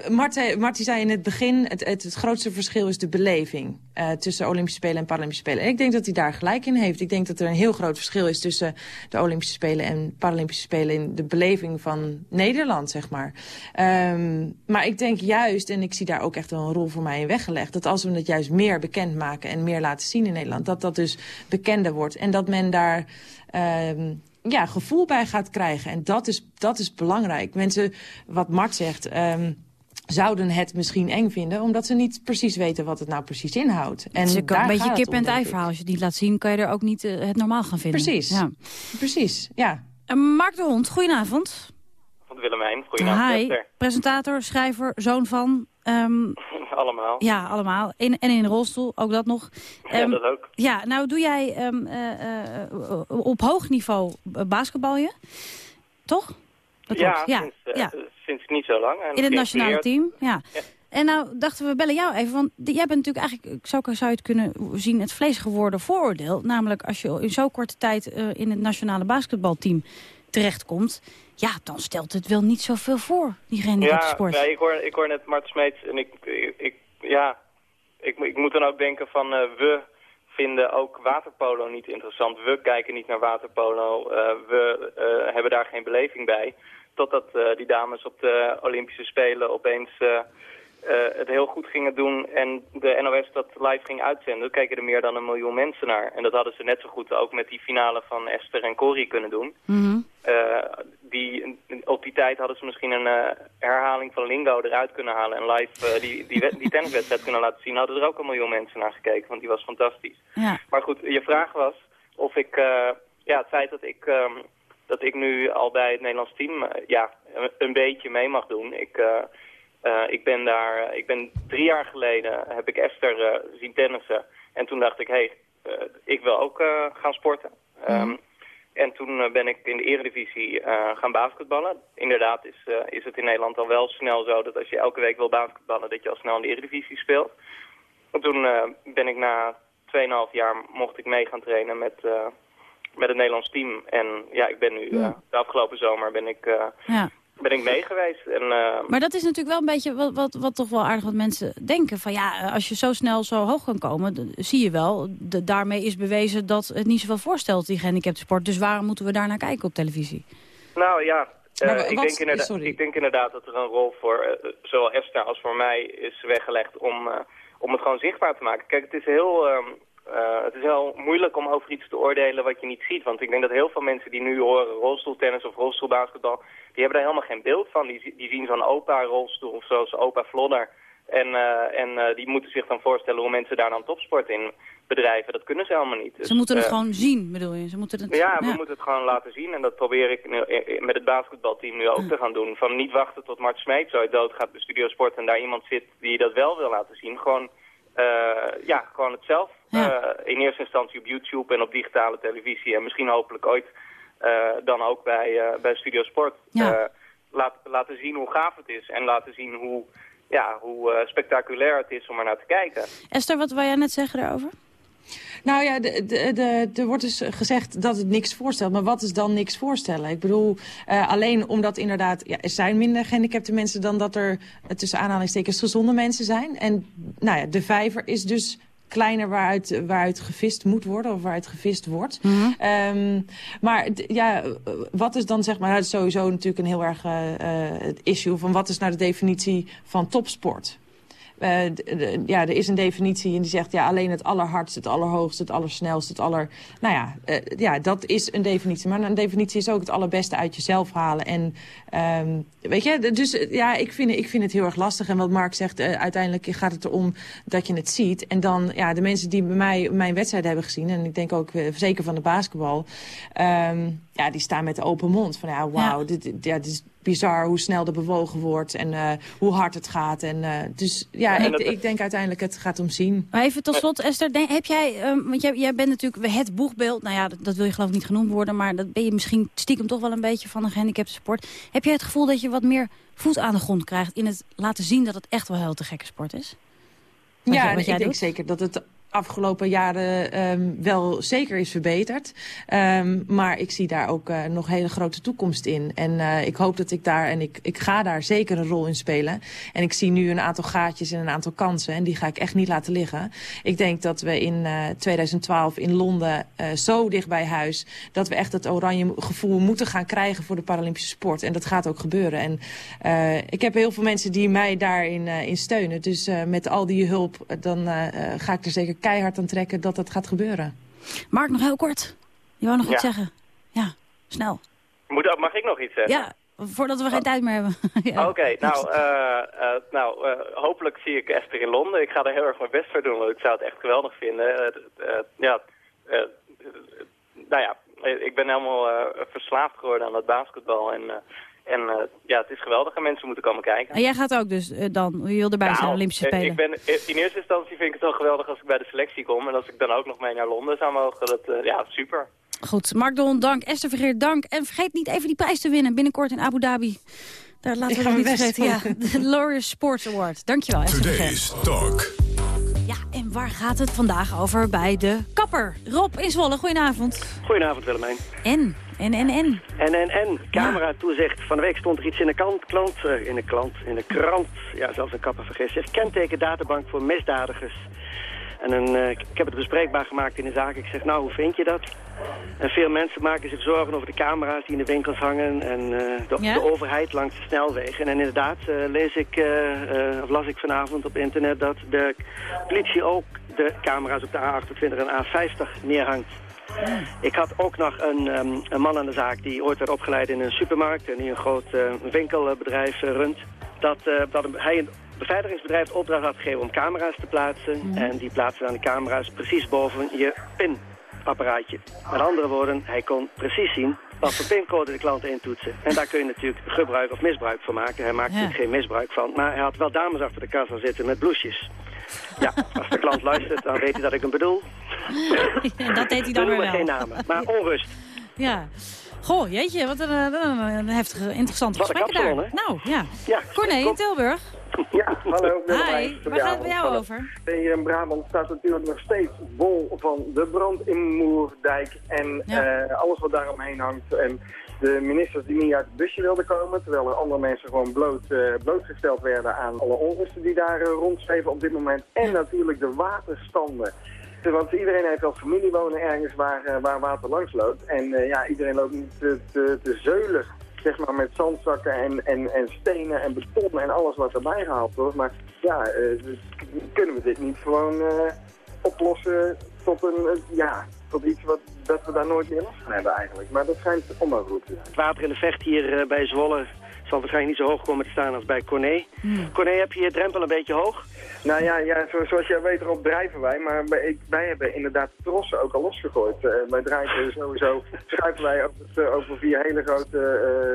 [SPEAKER 25] Mart, zei- Mart die zei in het begin, het, het, grootste verschil is de beleving eh, tussen Olympische Spelen en Paralympische Spelen. En ik denk dat hij daar gelijk in heeft. Ik denk dat er een heel groot verschil is tussen de Olympische Spelen en Paralympische Spelen in de beleving van Nederland, zeg maar. Ehm, maar ik denk juist, en ik zie daar ook echt wel een rol voor mij in weggelegd, dat als we het juist meer bekendmaken en meer laten zien in Nederland, dat dat dus bekender wordt. En dat men daar ehm, ja, gevoel bij gaat krijgen. En dat is, dat is belangrijk. Mensen, wat Mart zegt... ehm, zouden het misschien eng vinden... omdat ze niet precies weten wat het nou precies inhoudt.
[SPEAKER 3] En het is ook
[SPEAKER 25] daar
[SPEAKER 3] een beetje kip en
[SPEAKER 25] om,
[SPEAKER 3] het
[SPEAKER 25] denk
[SPEAKER 3] ei
[SPEAKER 25] ik.
[SPEAKER 3] verhaal. Als je het niet laat zien, kan je er ook niet eh, het normaal gaan vinden.
[SPEAKER 25] Precies.
[SPEAKER 3] Ja.
[SPEAKER 25] Precies, ja.
[SPEAKER 3] Eh, Mark de Hond, goedenavond.
[SPEAKER 32] Van Willemijn, goedenavond
[SPEAKER 3] Hi,
[SPEAKER 32] Esther.
[SPEAKER 3] presentator, schrijver, zoon van. ehm,
[SPEAKER 32] Allemaal.
[SPEAKER 3] ja, allemaal. In, en in een rolstoel, ook dat nog.
[SPEAKER 32] Ja,
[SPEAKER 3] Ehm,
[SPEAKER 32] dat ook.
[SPEAKER 3] Ja, nou doe jij ehm, eh, eh, op hoog niveau basketbal je? Toch? Dat
[SPEAKER 32] ja,
[SPEAKER 3] klopt. ja,
[SPEAKER 32] Sinds,
[SPEAKER 3] ja.
[SPEAKER 32] Sinds niet zo lang. En
[SPEAKER 3] In het nationale team, ja. En nou dachten we bellen jou even, want jij bent natuurlijk eigenlijk, zo zou je het kunnen zien, het vlees geworden vooroordeel. Namelijk als je in zo'n korte tijd eh, in het nationale basketbalteam terechtkomt, ja, dan stelt het wel niet zoveel voor, die.
[SPEAKER 32] Ja, ja ik, hoor, ik hoor net Mart Smeets en ik, ik, ik- ja, ik, ik moet dan ook denken van eh, we vinden ook waterpolo niet interessant. We kijken niet naar waterpolo. Eh, we hebben daar geen beleving bij. Totdat eh, die dames op de Olympische Spelen opeens eh, eh, het heel goed gingen doen en de NOS dat live ging uitzenden. Dan keken er meer dan een miljoen mensen naar. En dat hadden ze net zo goed ook met die finale van Esther en Corrie kunnen doen. Eh, die, op die tijd hadden ze misschien een herhaling van Lingo eruit kunnen halen en live die, die, die tenniswedstrijd kunnen laten zien. Hadden er ook een miljoen mensen naar gekeken, want die was fantastisch.
[SPEAKER 3] Ja.
[SPEAKER 32] Maar goed, je vraag was of ik, ja, het feit dat ik, ehm, dat ik nu al bij het Nederlands team, eh, ja, een, een beetje mee mag doen. Ik, eh, eh, ik ben daar, ik ben drie jaar geleden, heb ik Esther zien tennissen. En toen dacht ik, hé, hey, ik wil ook gaan sporten. Ehm, en toen ben ik in de eredivisie gaan basketballen. Inderdaad is, is het in Nederland al wel snel zo dat als je elke week wil basketballen, dat je al snel in de eredivisie speelt. En toen ben ik na 2,5 jaar mocht ik mee gaan trainen met, met het Nederlands team. En ja, ik ben nu eh, de afgelopen zomer ben ik, eh,
[SPEAKER 3] Ja.
[SPEAKER 32] ben ik mee geweest. En, eh,
[SPEAKER 3] Maar dat is natuurlijk wel een beetje wat, wat, wat toch wel aardig wat mensen denken. Van ja, als je zo snel zo hoog kan komen, zie je wel. de- daarmee is bewezen dat het niet zoveel voorstelt, die gehandicapte sport. Dus waarom moeten we daar naar kijken op televisie?
[SPEAKER 32] Nou ja, eh, ik,
[SPEAKER 3] wat-
[SPEAKER 32] denk ik denk inderdaad dat er een rol voor zowel Esther als voor mij is weggelegd om, eh, om het gewoon zichtbaar te maken. Kijk, het is heel, eh, het is wel moeilijk om over iets te oordelen wat je niet ziet. Want ik denk dat heel veel mensen die nu horen rolstoeltennis of rolstoelbasketbal... die hebben daar helemaal geen beeld van. Die, zi- die zien zo'n opa-rolstoel of zoals opa Flodder. En, eh, en eh, die moeten zich dan voorstellen hoe mensen daar dan topsport in bedrijven. Dat kunnen ze helemaal niet. Dus,
[SPEAKER 3] Ze moeten het gewoon zien, bedoel je? Ze moeten het,
[SPEAKER 32] ja, we moeten het gewoon laten zien. En dat probeer ik nu, met het basketbalteam nu ook te gaan doen. Van niet wachten tot Mart Smeets ooit doodgaat bij Studio Sport... en daar iemand zit die dat wel wil laten zien. Gewoon, eh, ja, gewoon het zelf. Eh, in eerste instantie op YouTube en op digitale televisie. En misschien hopelijk ooit eh, dan ook bij, bij Studio Sport.
[SPEAKER 3] Ja.
[SPEAKER 32] Laat, laten zien hoe gaaf het is. En laten zien hoe, ja, hoe spectaculair het is om er naar te kijken.
[SPEAKER 3] Esther, wat wil jij net zeggen daarover?
[SPEAKER 25] Nou ja, de, de, de, er wordt dus gezegd dat het niks voorstelt. Maar wat is dan niks voorstellen? Ik bedoel, eh, alleen omdat inderdaad... Ja, er zijn minder gehandicapte mensen dan dat er eh, tussen aanhalingstekens gezonde mensen zijn. En nou ja, de vijver is dus kleiner waaruit, waaruit gevist moet worden of waaruit gevist wordt. Ehm, maar ja, wat is dan zeg maar, dat is sowieso natuurlijk een heel erg het issue van wat is nou de definitie van topsport? Eh, ja, er is een definitie en die zegt ja, alleen het allerhardst, het allerhoogste, het allersnelste, het aller... Nou ja, eh, ja, dat is een definitie. Maar een definitie is ook het allerbeste uit jezelf halen. En ehm, weet je, dus eh, ja, ik vind, ik vind het heel erg lastig. En wat Mark zegt, uiteindelijk gaat het erom dat je het ziet. En dan, ja, de mensen die bij mij mijn wedstrijd hebben gezien... en ik denk ook zeker van de basketbal... ehm, ja, die staan met open mond. Van ja, wauw, dit, dit- ja, dit is bizar hoe snel er bewogen wordt... en eh, hoe hard het gaat. En, eh, dus ja,
[SPEAKER 32] Ja, en
[SPEAKER 25] ik,
[SPEAKER 32] dat-
[SPEAKER 25] ik denk uiteindelijk het gaat om zien.
[SPEAKER 3] Maar even tot slot, Esther, denk- heb jij, ehm, want jij, jij bent natuurlijk het boegbeeld, nou ja, dat, dat wil je geloof ik niet genoemd worden, maar dat ben je misschien stiekem toch wel een beetje van een gehandicapte sport. Heb jij het gevoel dat je wat meer voet aan de grond krijgt in het laten zien dat het echt wel heel te gekke sport is? Wat
[SPEAKER 25] ja, ik denk
[SPEAKER 3] doet?
[SPEAKER 25] zeker dat het afgelopen jaren ehm, wel zeker is verbeterd. Ehm, maar ik zie daar ook eh, nog hele grote toekomst in. En eh, ik hoop dat ik daar, en ik, ik ga daar zeker een rol in spelen. En ik zie nu een aantal gaatjes en een aantal kansen. En die ga ik echt niet laten liggen. Ik denk dat we in eh, 2012 in Londen eh, zo dicht bij huis... dat we echt het oranje gevoel moeten gaan krijgen voor de Paralympische sport. En dat gaat ook gebeuren. En eh, ik heb heel veel mensen die mij daarin eh, in steunen. Dus eh, met al die hulp, eh, dan eh, eh, ga ik er zeker keihard aan trekken dat dat gaat gebeuren.
[SPEAKER 3] Mark, nog heel kort. Je wou nog
[SPEAKER 32] Ja.
[SPEAKER 3] iets zeggen? Ja, snel.
[SPEAKER 32] Moet, mag ik nog iets zeggen?
[SPEAKER 3] Ja, voordat we geen tijd meer hebben. ja.
[SPEAKER 32] Oké, nou, eh, eh, nou eh, hopelijk zie ik Esther in Londen. Ik ga er heel erg mijn best voor doen, want ik zou het echt geweldig vinden. Eh, eh, ja, nou ja, ik ben helemaal eh, verslaafd geworden aan dat basketbal. En, eh, en eh, ja, het is geweldig en mensen moeten komen kijken.
[SPEAKER 3] En jij gaat ook dus eh, dan, je wil erbij zijn,
[SPEAKER 32] Nou,
[SPEAKER 3] Olympische
[SPEAKER 32] eh,
[SPEAKER 3] Spelen.
[SPEAKER 32] Ik ben, in eerste instantie vind ik het wel geweldig als ik bij de selectie kom. En als ik dan ook nog mee naar Londen zou mogen, dat, eh, ja, super.
[SPEAKER 3] Goed, Mark Don, dank. Esther Vergeer, dank. En vergeet niet even die prijs te winnen binnenkort in Abu Dhabi. Daar laten we het niet vergeten. Ja, de Laureus Sports Award. Dankjewel, Esther Vergeer.
[SPEAKER 2] Today's Talk.
[SPEAKER 3] Ja, en waar gaat het vandaag over bij de kapper? Rob in Zwolle, goedenavond.
[SPEAKER 33] Goedenavond Willemijn.
[SPEAKER 3] En, en, en, en.
[SPEAKER 33] En, en, en, camera toezicht. Van de week stond er iets in de klant, klant eh, in de klant, in de krant. Ja, zelfs een kapper vergist zich. Kenteken databank voor misdadigers. En een, eh, ik heb het bespreekbaar gemaakt in de zaak. Ik zeg, nou, hoe vind je dat? En veel mensen maken zich zorgen over de camera's die in de winkels hangen... en eh, de,
[SPEAKER 34] Ja?
[SPEAKER 33] de overheid langs de snelwegen. En inderdaad lees ik, of las ik vanavond op internet... dat de politie ook de camera's op de A28 en A50 neerhangt. Ik had ook nog een, ehm, een man aan de zaak die ooit werd opgeleid in een supermarkt... en die een groot eh, winkelbedrijf runt. Dat, eh, dat hij een beveiligingsbedrijf de opdracht had gegeven om camera's te plaatsen. En die plaatsen dan de camera's precies boven je pinapparaatje. Met andere woorden, hij kon precies zien wat voor pincode de klant intoetsen. En daar kun je natuurlijk gebruik of misbruik van maken. Hij maakt
[SPEAKER 34] Ja.
[SPEAKER 33] natuurlijk geen misbruik van. Maar hij had wel dames achter de kassa zitten met bloesjes. Ja, als de klant luistert, dan weet hij dat ik hem bedoel.
[SPEAKER 3] En dat deed hij
[SPEAKER 33] We
[SPEAKER 3] dan weer
[SPEAKER 33] noemen
[SPEAKER 3] wel.
[SPEAKER 33] geen namen, maar onrust.
[SPEAKER 3] Ja. Goh, jeetje, wat een, eh, een, een heftige, interessante
[SPEAKER 33] Wat
[SPEAKER 3] gesprekken daar. Nou, ja.
[SPEAKER 33] Ja,
[SPEAKER 3] Corné in Tilburg.
[SPEAKER 34] Ja, hallo.
[SPEAKER 3] Hi, waar gaat het bij jou over?
[SPEAKER 34] Hier in Brabant staat natuurlijk nog steeds bol van de brand in Moerdijk en eh, alles wat daaromheen hangt. En de ministers die niet uit het busje wilden komen, terwijl er andere mensen gewoon bloot, eh, blootgesteld werden aan alle onrusten die daar eh, rondzweven op dit moment. En natuurlijk de waterstanden. Want iedereen heeft wel familie wonen ergens waar, eh, waar water langs loopt. En ja, iedereen loopt niet te, te, te zeulen zeg maar, met zandzakken en, en, en stenen en beton en alles wat erbij gehaald wordt. Maar ja, dus kunnen we dit niet gewoon oplossen tot een, ja, tot iets wat, dat we daar nooit meer last van hebben eigenlijk. Maar dat schijnt onmogelijk te zijn.
[SPEAKER 33] Het water in de vecht hier eh, bij Zwolle zal waarschijnlijk niet zo hoog komen te staan als bij Corné. Corné, heb je je drempel een beetje hoog?
[SPEAKER 34] Nou ja, ja zo- zoals jij weet erop drijven wij, maar wij, ik- wij hebben inderdaad de trossen ook al losgegooid. Eh, wij drijven sowieso, schuiven wij over, het, eh, over vier hele grote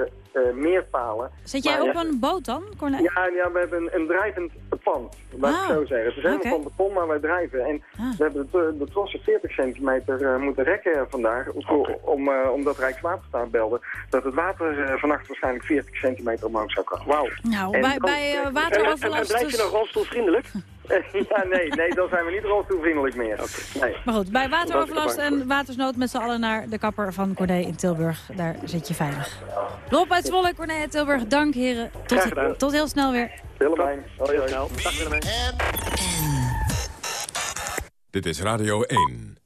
[SPEAKER 34] eh, eh, meerpalen.
[SPEAKER 3] Zit jij
[SPEAKER 34] Maar
[SPEAKER 3] op
[SPEAKER 34] ja,
[SPEAKER 3] een boot dan, Corné?
[SPEAKER 34] Ja, ja, we hebben een, een drijvend pand, laat ik
[SPEAKER 3] Ah,
[SPEAKER 34] zo zeggen. Het is helemaal van beton, maar wij drijven. En we hebben de, de trossen 40 centimeter eh, moeten rekken vandaag, voor- om, eh, omdat Rijkswaterstaat belde dat het water vannacht waarschijnlijk 40 centimeter omhoog zou komen. Wauw.
[SPEAKER 3] Nou,
[SPEAKER 34] En
[SPEAKER 3] bij, bij eh,
[SPEAKER 33] En, en
[SPEAKER 3] wateroverlast...
[SPEAKER 33] blijf je
[SPEAKER 3] dus-
[SPEAKER 33] nog rolstoelvriendelijk?
[SPEAKER 34] ja, nee, nee, dan zijn we niet rolstoelvriendelijk meer. Nee.
[SPEAKER 3] Maar goed, bij wateroverlast en watersnood met z'n allen naar de kapper van Corné in Tilburg. Daar zit je veilig. Rob uit Zwolle, Corné uit Tilburg. Dank heren. Tot, tot heel snel weer.
[SPEAKER 34] Willemijn. Hoi, hoi.
[SPEAKER 33] Dag Willemijn.
[SPEAKER 2] Dit is Radio 1.